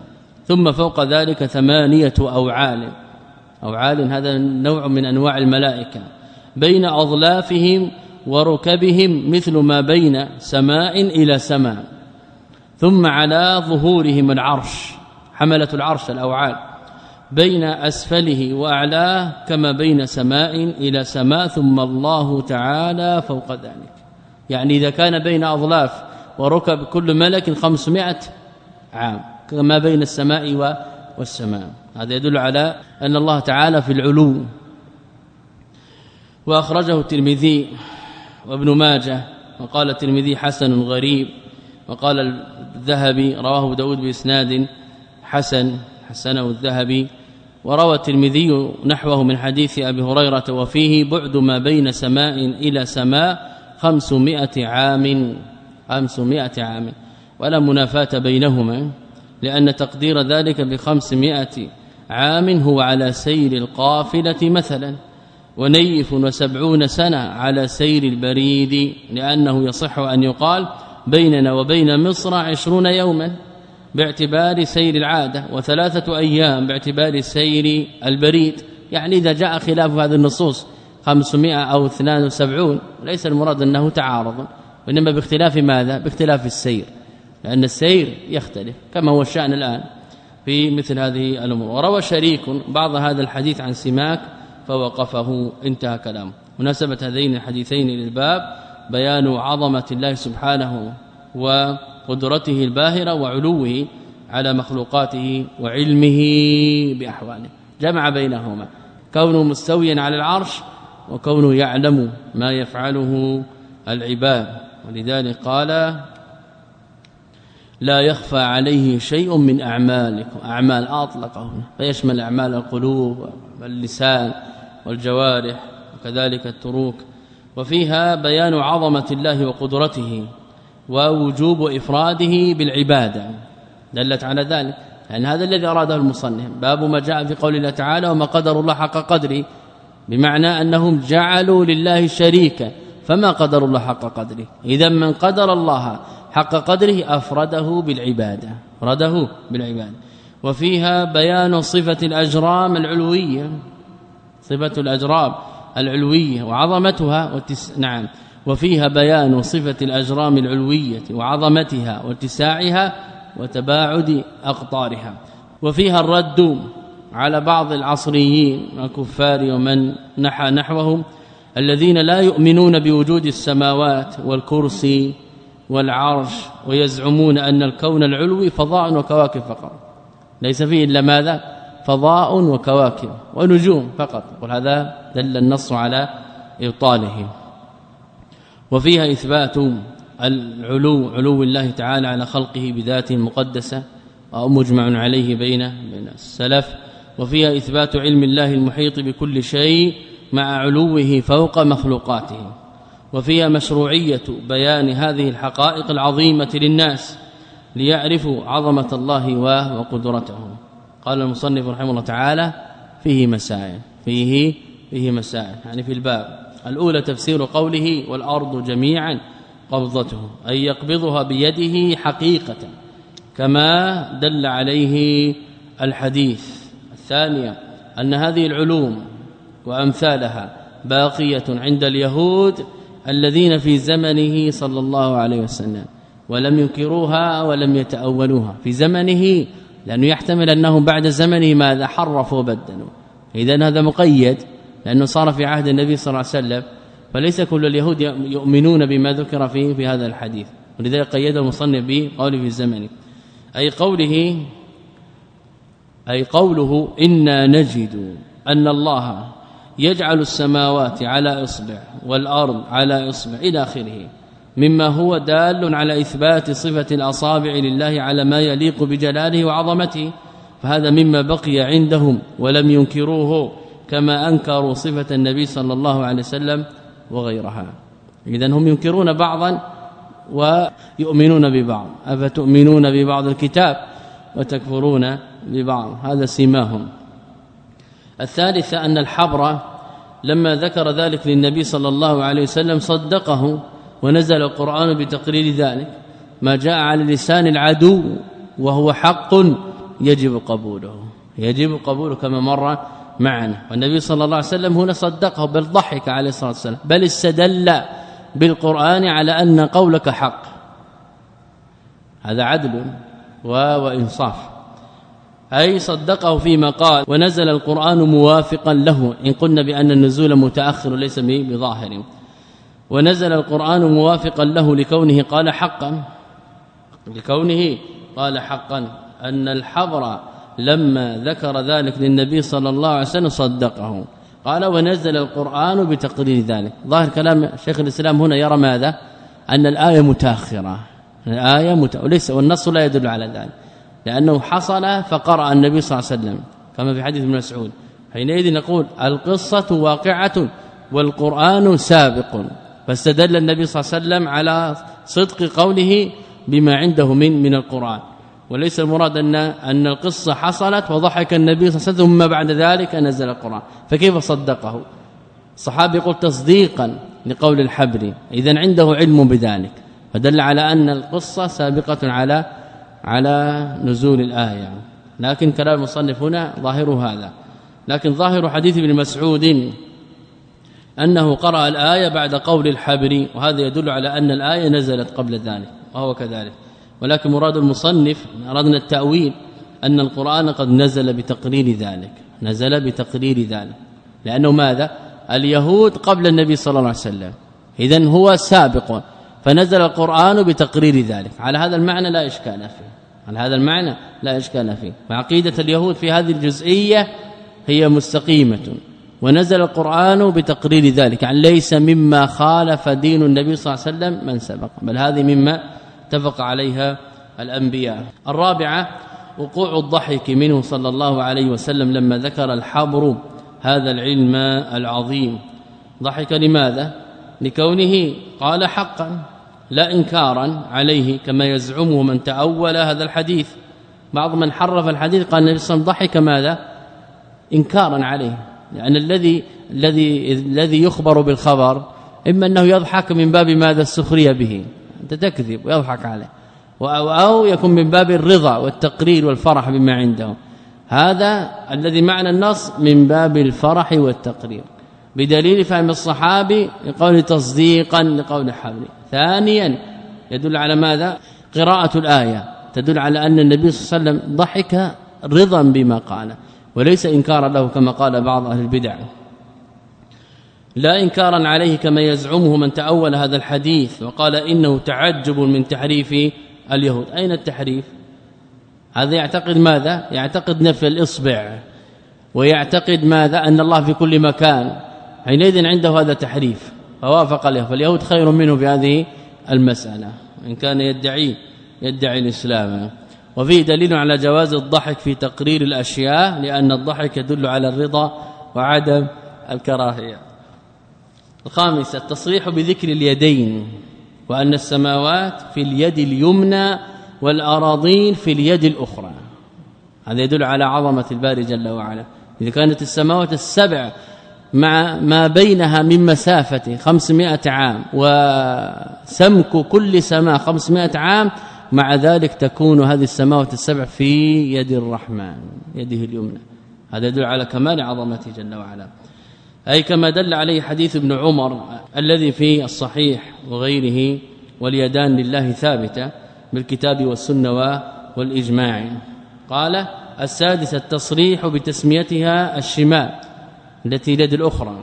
ثم فوق ذلك ثمانية أوعال. أوعال هذا نوع من أنواع الملائكة. بين أظلافهم وركبهم مثل ما بين سماء إلى سماء. ثم على ظهورهم العرش حملة العرش الأوعال بين أسفله وأعلاه كما بين سماء إلى سماء ثم الله تعالى فوق ذلك. يعني إذا كان بين أظلاف وركب كل ملك 500 عام كما بين السماء والسماء. هذا يدل على أن الله تعالى في العلو. وأخرجه الترمذي وابن ماجه وقال الترمذي حسن غريب وقال الذهبي رواه داود بإسناد حسن حسنه الذهبي وروى الترمذي نحوه من حديث أبي هريرة وفيه بعد ما بين سماء إلى سماء 500 عام 500 عام ولا منافاة بينهما لأن تقدير ذلك ب 500 عام هو على سير القافلة مثلا. ونيف وسبعون سنة على سير البريد لأنه يصح أن يقال بيننا وبين مصر عشرون يوما باعتبار سير العادة وثلاثة أيام باعتبار سير البريد. يعني إذا جاء خلاف هذه النصوص 500 أو 72 ليس المراد أنه تعارض وإنما باختلاف ماذا؟ باختلاف السير لأن السير يختلف كما هو الشأن الآن في مثل هذه الأمور. وروى شريك بعض هذا الحديث عن سماك فوقفه. انتهى كلامه مناسبة هذين الحديثين للباب بيان عظمة الله سبحانه وقدرته الباهرة وعلوه على مخلوقاته وعلمه بأحواله. جمع بينهما. كونه مستويا على العرش وكونه يعلم ما يفعله العباد. ولذلك قال لا يخفى عليه شيء من اعمالكم أعمال أطلقه. فيشمل أعمال القلوب واللسان والجوارح وكذلك التروك. وفيها بيان عظمة الله وقدرته ووجوب إفراده بالعبادة. دلت على ذلك. لأن هذا الذي أراده المصنف. باب ما جاء في قول الله تعالى وما قدر الله حق قدره بمعنى أنهم جعلوا لله شريكا فما قدر الله حق قدره؟ اذا من قدر الله حق قدره أفرده بالعبادة. أفرده بالعبادة. وفيها بيان صفة الأجرام العلوية. صفة الاجرام العلوية وعظمتها وتس... نعم وفيها بيان صفة الأجرام العلوية وعظمتها واتساعها وتباعد أقطارها. وفيها الرد على بعض العصريين الكفار ومن نحى نحوهم الذين لا يؤمنون بوجود السماوات والكرسي والعرش ويزعمون أن الكون العلوي فضاء وكواكب فقط. ليس فيه إلا ماذا؟ فضاء وكواكب ونجوم فقط. قل هذا دل النص على ابطاله وفيها إثبات العلو علو الله تعالى على خلقه بذاته المقدسة ومجمع عليه بين بين السلف. وفيها إثبات علم الله المحيط بكل شيء مع علوه فوق مخلوقاته. وفيها مشروعية بيان هذه الحقائق العظيمة للناس ليعرفوا عظمة الله وقدرته. قال المصنف رحمه الله تعالى فيه مسائل فيه فيه مسائل يعني في الباب. الأولى تفسير قوله والأرض جميعا قبضته أي يقبضها بيده حقيقة كما دل عليه الحديث. الثانية أن هذه العلوم وأمثالها باقية عند اليهود الذين في زمنه صلى الله عليه وسلم ولم ينكروها ولم يتأولوها. في زمنه لأنه يحتمل أنهم بعد زمنه ماذا حرفوا وبدلوا اذا هذا مقيد لأنه صار في عهد النبي صلى الله عليه وسلم فليس كل اليهود يؤمنون بما ذكر فيه في هذا الحديث. ولذلك قيد المصنف بقوله في الزمن أي قوله أي قوله إنا نجد أن الله يجعل السماوات على إصبع والأرض على إصبع إلى آخره. مما هو دال على إثبات صفة الأصابع لله على ما يليق بجلاله وعظمته فهذا مما بقي عندهم ولم ينكروه كما أنكروا صفة النبي صلى الله عليه وسلم وغيرها. اذا هم ينكرون بعضا ويؤمنون ببعض. أفتؤمنون ببعض الكتاب وتكفرون ببعض؟ هذا سيماهم. الثالثة أن الحبر لما ذكر ذلك للنبي صلى الله عليه وسلم صدقه ونزل القرآن بتقرير ذلك ما جاء على لسان العدو وهو حق يجب قبوله يجب قبوله كما مر معنا. والنبي صلى الله عليه وسلم هنا صدقه بل ضحك عليه الصلاة والسلام بل استدل بالقرآن على أن قولك حق. هذا عدل وإنصاف. أي صدقه فيما قال ونزل القرآن موافقا له إن قلنا بأن النزول متأخر ليس بظاهر. ونزل القرآن موافقا له لكونه قال حقا. لكونه قال حقا. أن الحبر لما ذكر ذلك للنبي صلى الله عليه وسلم صدقه. قال ونزل القرآن بتقرير ذلك. ظاهر كلام شيخ الإسلام هنا يرى ماذا؟ أن الآية متأخرة. الآية متأخرة وليس والنص لا يدل على ذلك. لأنه حصل فقرأ النبي صلى الله عليه وسلم كما في حديث ابن مسعود. حينئذ نقول القصة واقعة والقرآن سابق. فاستدل النبي صلى الله عليه وسلم على صدق قوله بما عنده من من القرآن. وليس المراد أن أن القصة حصلت وضحك النبي صلى الله عليه وسلم ثم بعد ذلك نزل القرآن. فكيف صدقه؟ الصحابي يقول تصديقا لقول الحبر اذا عنده علم بذلك. فدل على أن القصة سابقة على على نزول الآية. لكن كلام المصنف هنا ظاهر هذا. لكن ظاهر حديث ابن مسعود أنه قرأ الآية بعد قول الحبري وهذا يدل على أن الآية نزلت قبل ذلك وهو كذلك. ولكن مراد المصنف أردنا التأويل أن القرآن قد نزل بتقرير ذلك نزل بتقرير ذلك. لأنه ماذا؟ اليهود قبل النبي صلى الله عليه وسلم. اذا هو سابق فنزل القرآن بتقرير ذلك. على هذا المعنى لا إشكال فيه. على هذا المعنى لا إشكال فيه. فعقيده اليهود في هذه الجزئية هي مستقيمة. ونزل القرآن بتقرير ذلك يعني ليس مما خالف دين النبي صلى الله عليه وسلم من سبق بل هذه مما اتفق عليها الأنبياء. الرابعة وقوع الضحك منه صلى الله عليه وسلم لما ذكر الحبر هذا العلم العظيم. ضحك لماذا؟ لكونه قال حقا لا إنكارا عليه كما يزعمه من تأول هذا الحديث. بعض من حرف الحديث قال النبي صلى الله عليه وسلم ضحك ماذا؟ إنكارا عليه. لأن الذي الذي الذي يخبر بالخبر إما أنه يضحك من باب ماذا السخرية به أنت تكذب ويضحك عليه. أو, أو يكون من باب الرضا والتقرير والفرح بما عنده. هذا الذي معنى النص من باب الفرح والتقرير. بدليل فهم الصحابي لقول تصديقا لقول حبري ثانيا يدل على ماذا؟ قراءة الآية. تدل على أن النبي صلى الله عليه وسلم ضحك رضا بما قال وليس انكارا له كما قال بعض أهل البدع. لا إنكارا عليه كما يزعمه من تأول هذا الحديث وقال إنه تعجب من تحريف اليهود. أين التحريف؟ هذا يعتقد ماذا؟ يعتقد نفي الإصبع ويعتقد ماذا؟ أن الله في كل مكان. حينئذ عنده هذا تحريف فوافق له فاليهود خير منه في هذه المسألة إن كان يدعي يدعي الإسلام. وفيه دليل على جواز الضحك في تقرير الأشياء لأن الضحك يدل على الرضا وعدم الكراهية. الخامسة التصريح بذكر اليدين وأن السماوات في اليد اليمنى والأراضين في اليد الأخرى. هذا يدل على عظمة الباري جل وعلا. إذا كانت السماوات السبع مع ما بينها من مسافة 500 عام وسمك كل سماء 500 عام مع ذلك تكون هذه السماوات السبع في يد الرحمن يده اليمنى. هذا يدل على كمال عظمته جل وعلا. أي كما دل عليه حديث ابن عمر الذي في الصحيح وغيره واليدان لله ثابتة بالكتاب والسنة والإجماع. قال السادس التصريح بتسميتها الشمال التي يد الأخرى.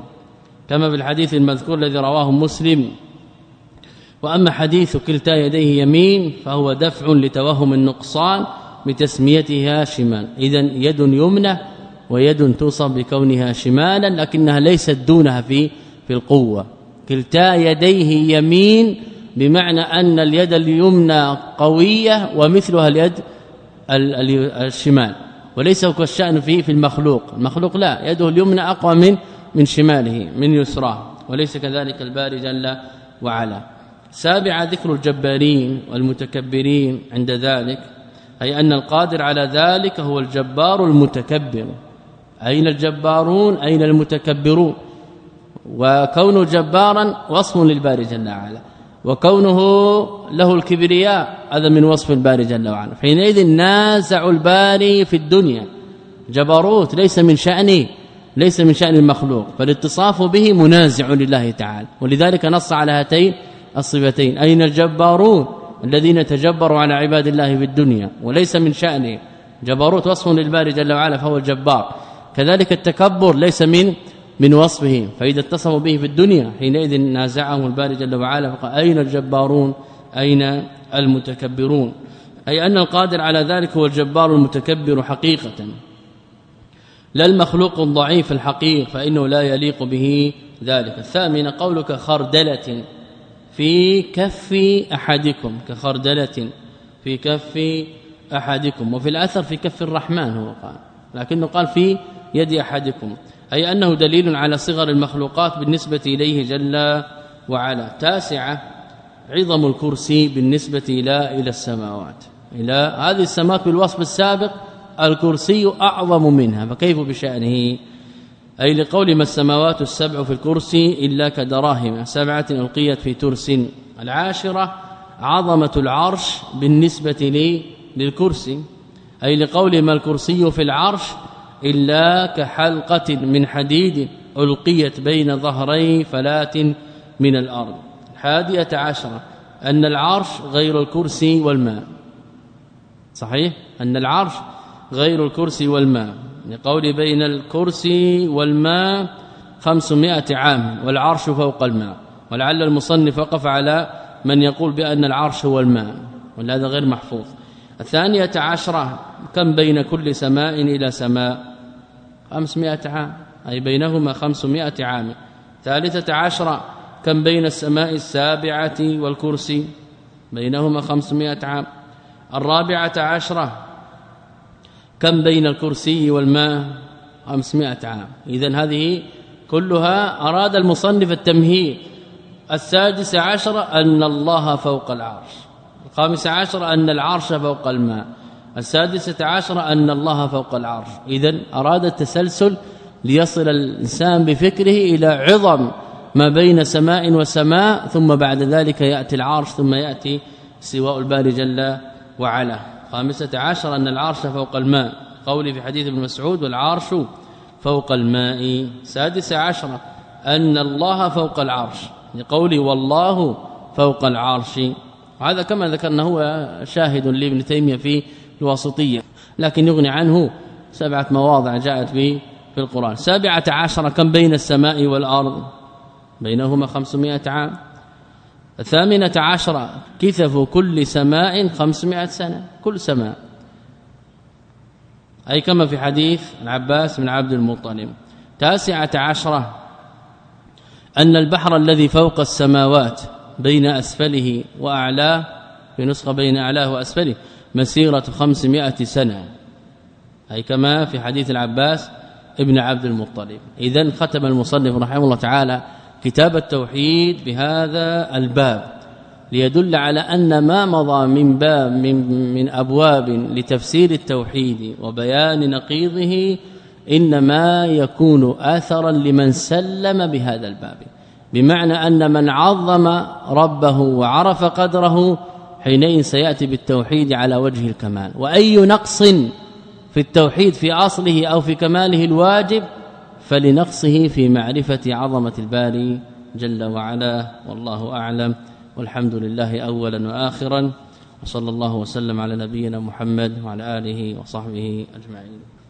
كما في الحديث المذكور الذي رواه مسلم وأما حديث كلتا يديه يمين فهو دفع لتوهم النقصان بتسميتها شمال. اذا يد يمنى ويد توصف بكونها شمالا لكنها ليست دونها في في القوة. كلتا يديه يمين بمعنى أن اليد اليمنى قوية ومثلها اليد الشمال. وليس هو الشأن فيه في المخلوق. المخلوق لا يده اليمنى أقوى من من شماله من يسراه. وليس كذلك الباري جل وعلا. سابع ذكر الجبارين والمتكبرين عند ذلك أي أن القادر على ذلك هو الجبار المتكبر. أين الجبارون؟ أين المتكبرون؟ وكونه جبارا وصف للباري جل وعلا وكونه له الكبرياء هذا من وصف الباري جل وعلا. حينئذ نازع الباري في الدنيا. جبروت ليس من شأنه ليس من شأن المخلوق فالاتصاف به منازع لله تعالى. ولذلك نص على هاتين الصفتين. أين الجبارون؟ الذين تجبروا على عباد الله في الدنيا وليس من شأنه جبروت وصف للباري جل وعلا فهو الجبار. كذلك التكبر ليس من من وصفه فإذا اتصفوا به في الدنيا حينئذ نازعهم الباري جل وعلا فقال أين الجبارون؟ أين المتكبرون؟ أي أن القادر على ذلك هو الجبار المتكبر حقيقة. لا المخلوق الضعيف الحقيق فإنه لا يليق به ذلك. الثامن قولك خردلة. في كف أحدكم كخردلة في كف أحدكم وفي الأثر في كف الرحمن هو قال لكنه قال في يد أحدكم أي أنه دليل على صغر المخلوقات بالنسبة إليه جل وعلا. تاسعة عظم الكرسي بالنسبة إلى إلى السماوات. إلى هذه السماوات بالوصف السابق الكرسي أعظم منها فكيف بشأنه؟ أي لقول ما السماوات السبع في الكرسي إلا كدراهم سبعة ألقيت في ترس العاشرة عظمة العرش بالنسبة لي للكرسي. أي لقول ما الكرسي في العرش إلا كحلقة من حديد ألقيت بين ظهري فلات من الأرض. الحادية عشرة. أن العرش غير الكرسي والماء. صحيح؟ أن العرش غير الكرسي والماء. لقول بين الكرسي والماء 500 عام والعرش فوق الماء ولعل المصنف وقف على من يقول بأن العرش هو الماء وهذا غير محفوظ. الثانية عشرة كم بين كل سماء إلى سماء؟ 500 عام أي بينهما 500 عام. ثالثة عشرة كم بين السماء السابعة والكرسي؟ بينهما 500 عام. الرابعة عشرة كم بين الكرسي والماء؟ 500 عام. اذا هذه كلها أراد المصنف التمهيد. السادس عشر أن الله فوق العرش. الخامس عشر أن العرش فوق الماء. السادسة عشرة أن الله فوق العرش. اذا أراد التسلسل ليصل الإنسان بفكره إلى عظم ما بين سماء وسماء ثم بعد ذلك يأتي العرش ثم يأتي سواء الباري جل وعلا. خامسة عشر أن العرش فوق الماء. قولي في حديث ابن مسعود والعرش فوق الماء. سادسة عشرة أن الله فوق العرش. لقولي والله فوق العرش. هذا كما ذكرنا هو شاهد لابن تيمية في الواسطية لكن يغني عنه سبعة مواضع جاءت في في القرآن. سابعة عشر كم بين السماء والأرض؟ بينهما خمسمائة عام. الثامنة عشرة كثف كل سماء خمسمائة سنة كل سماء. أي كما في حديث العباس بن عبد المطلب. تاسعة عشرة أن البحر الذي فوق السماوات بين أسفله وأعلاه في نسخة بين أعلاه وأسفله مسيرة خمسمائة سنة. أي كما في حديث العباس ابن عبد المطلب. اذا ختم المصنف رحمه الله تعالى كتاب التوحيد بهذا الباب ليدل على أن ما مضى من باب من, من أبواب لتفسير التوحيد وبيان نقيضه إنما يكون اثرا لمن سلم بهذا الباب. بمعنى أن من عظم ربه وعرف قدره حينئذ سيأتي بالتوحيد على وجه الكمال. وأي نقص في التوحيد في أصله أو في كماله الواجب فلنقصه في معرفة عظمة الباري جل وعلا والله أعلم. والحمد لله أولا وآخرا وصلى الله وسلم على نبينا محمد وعلى آله وصحبه أجمعين.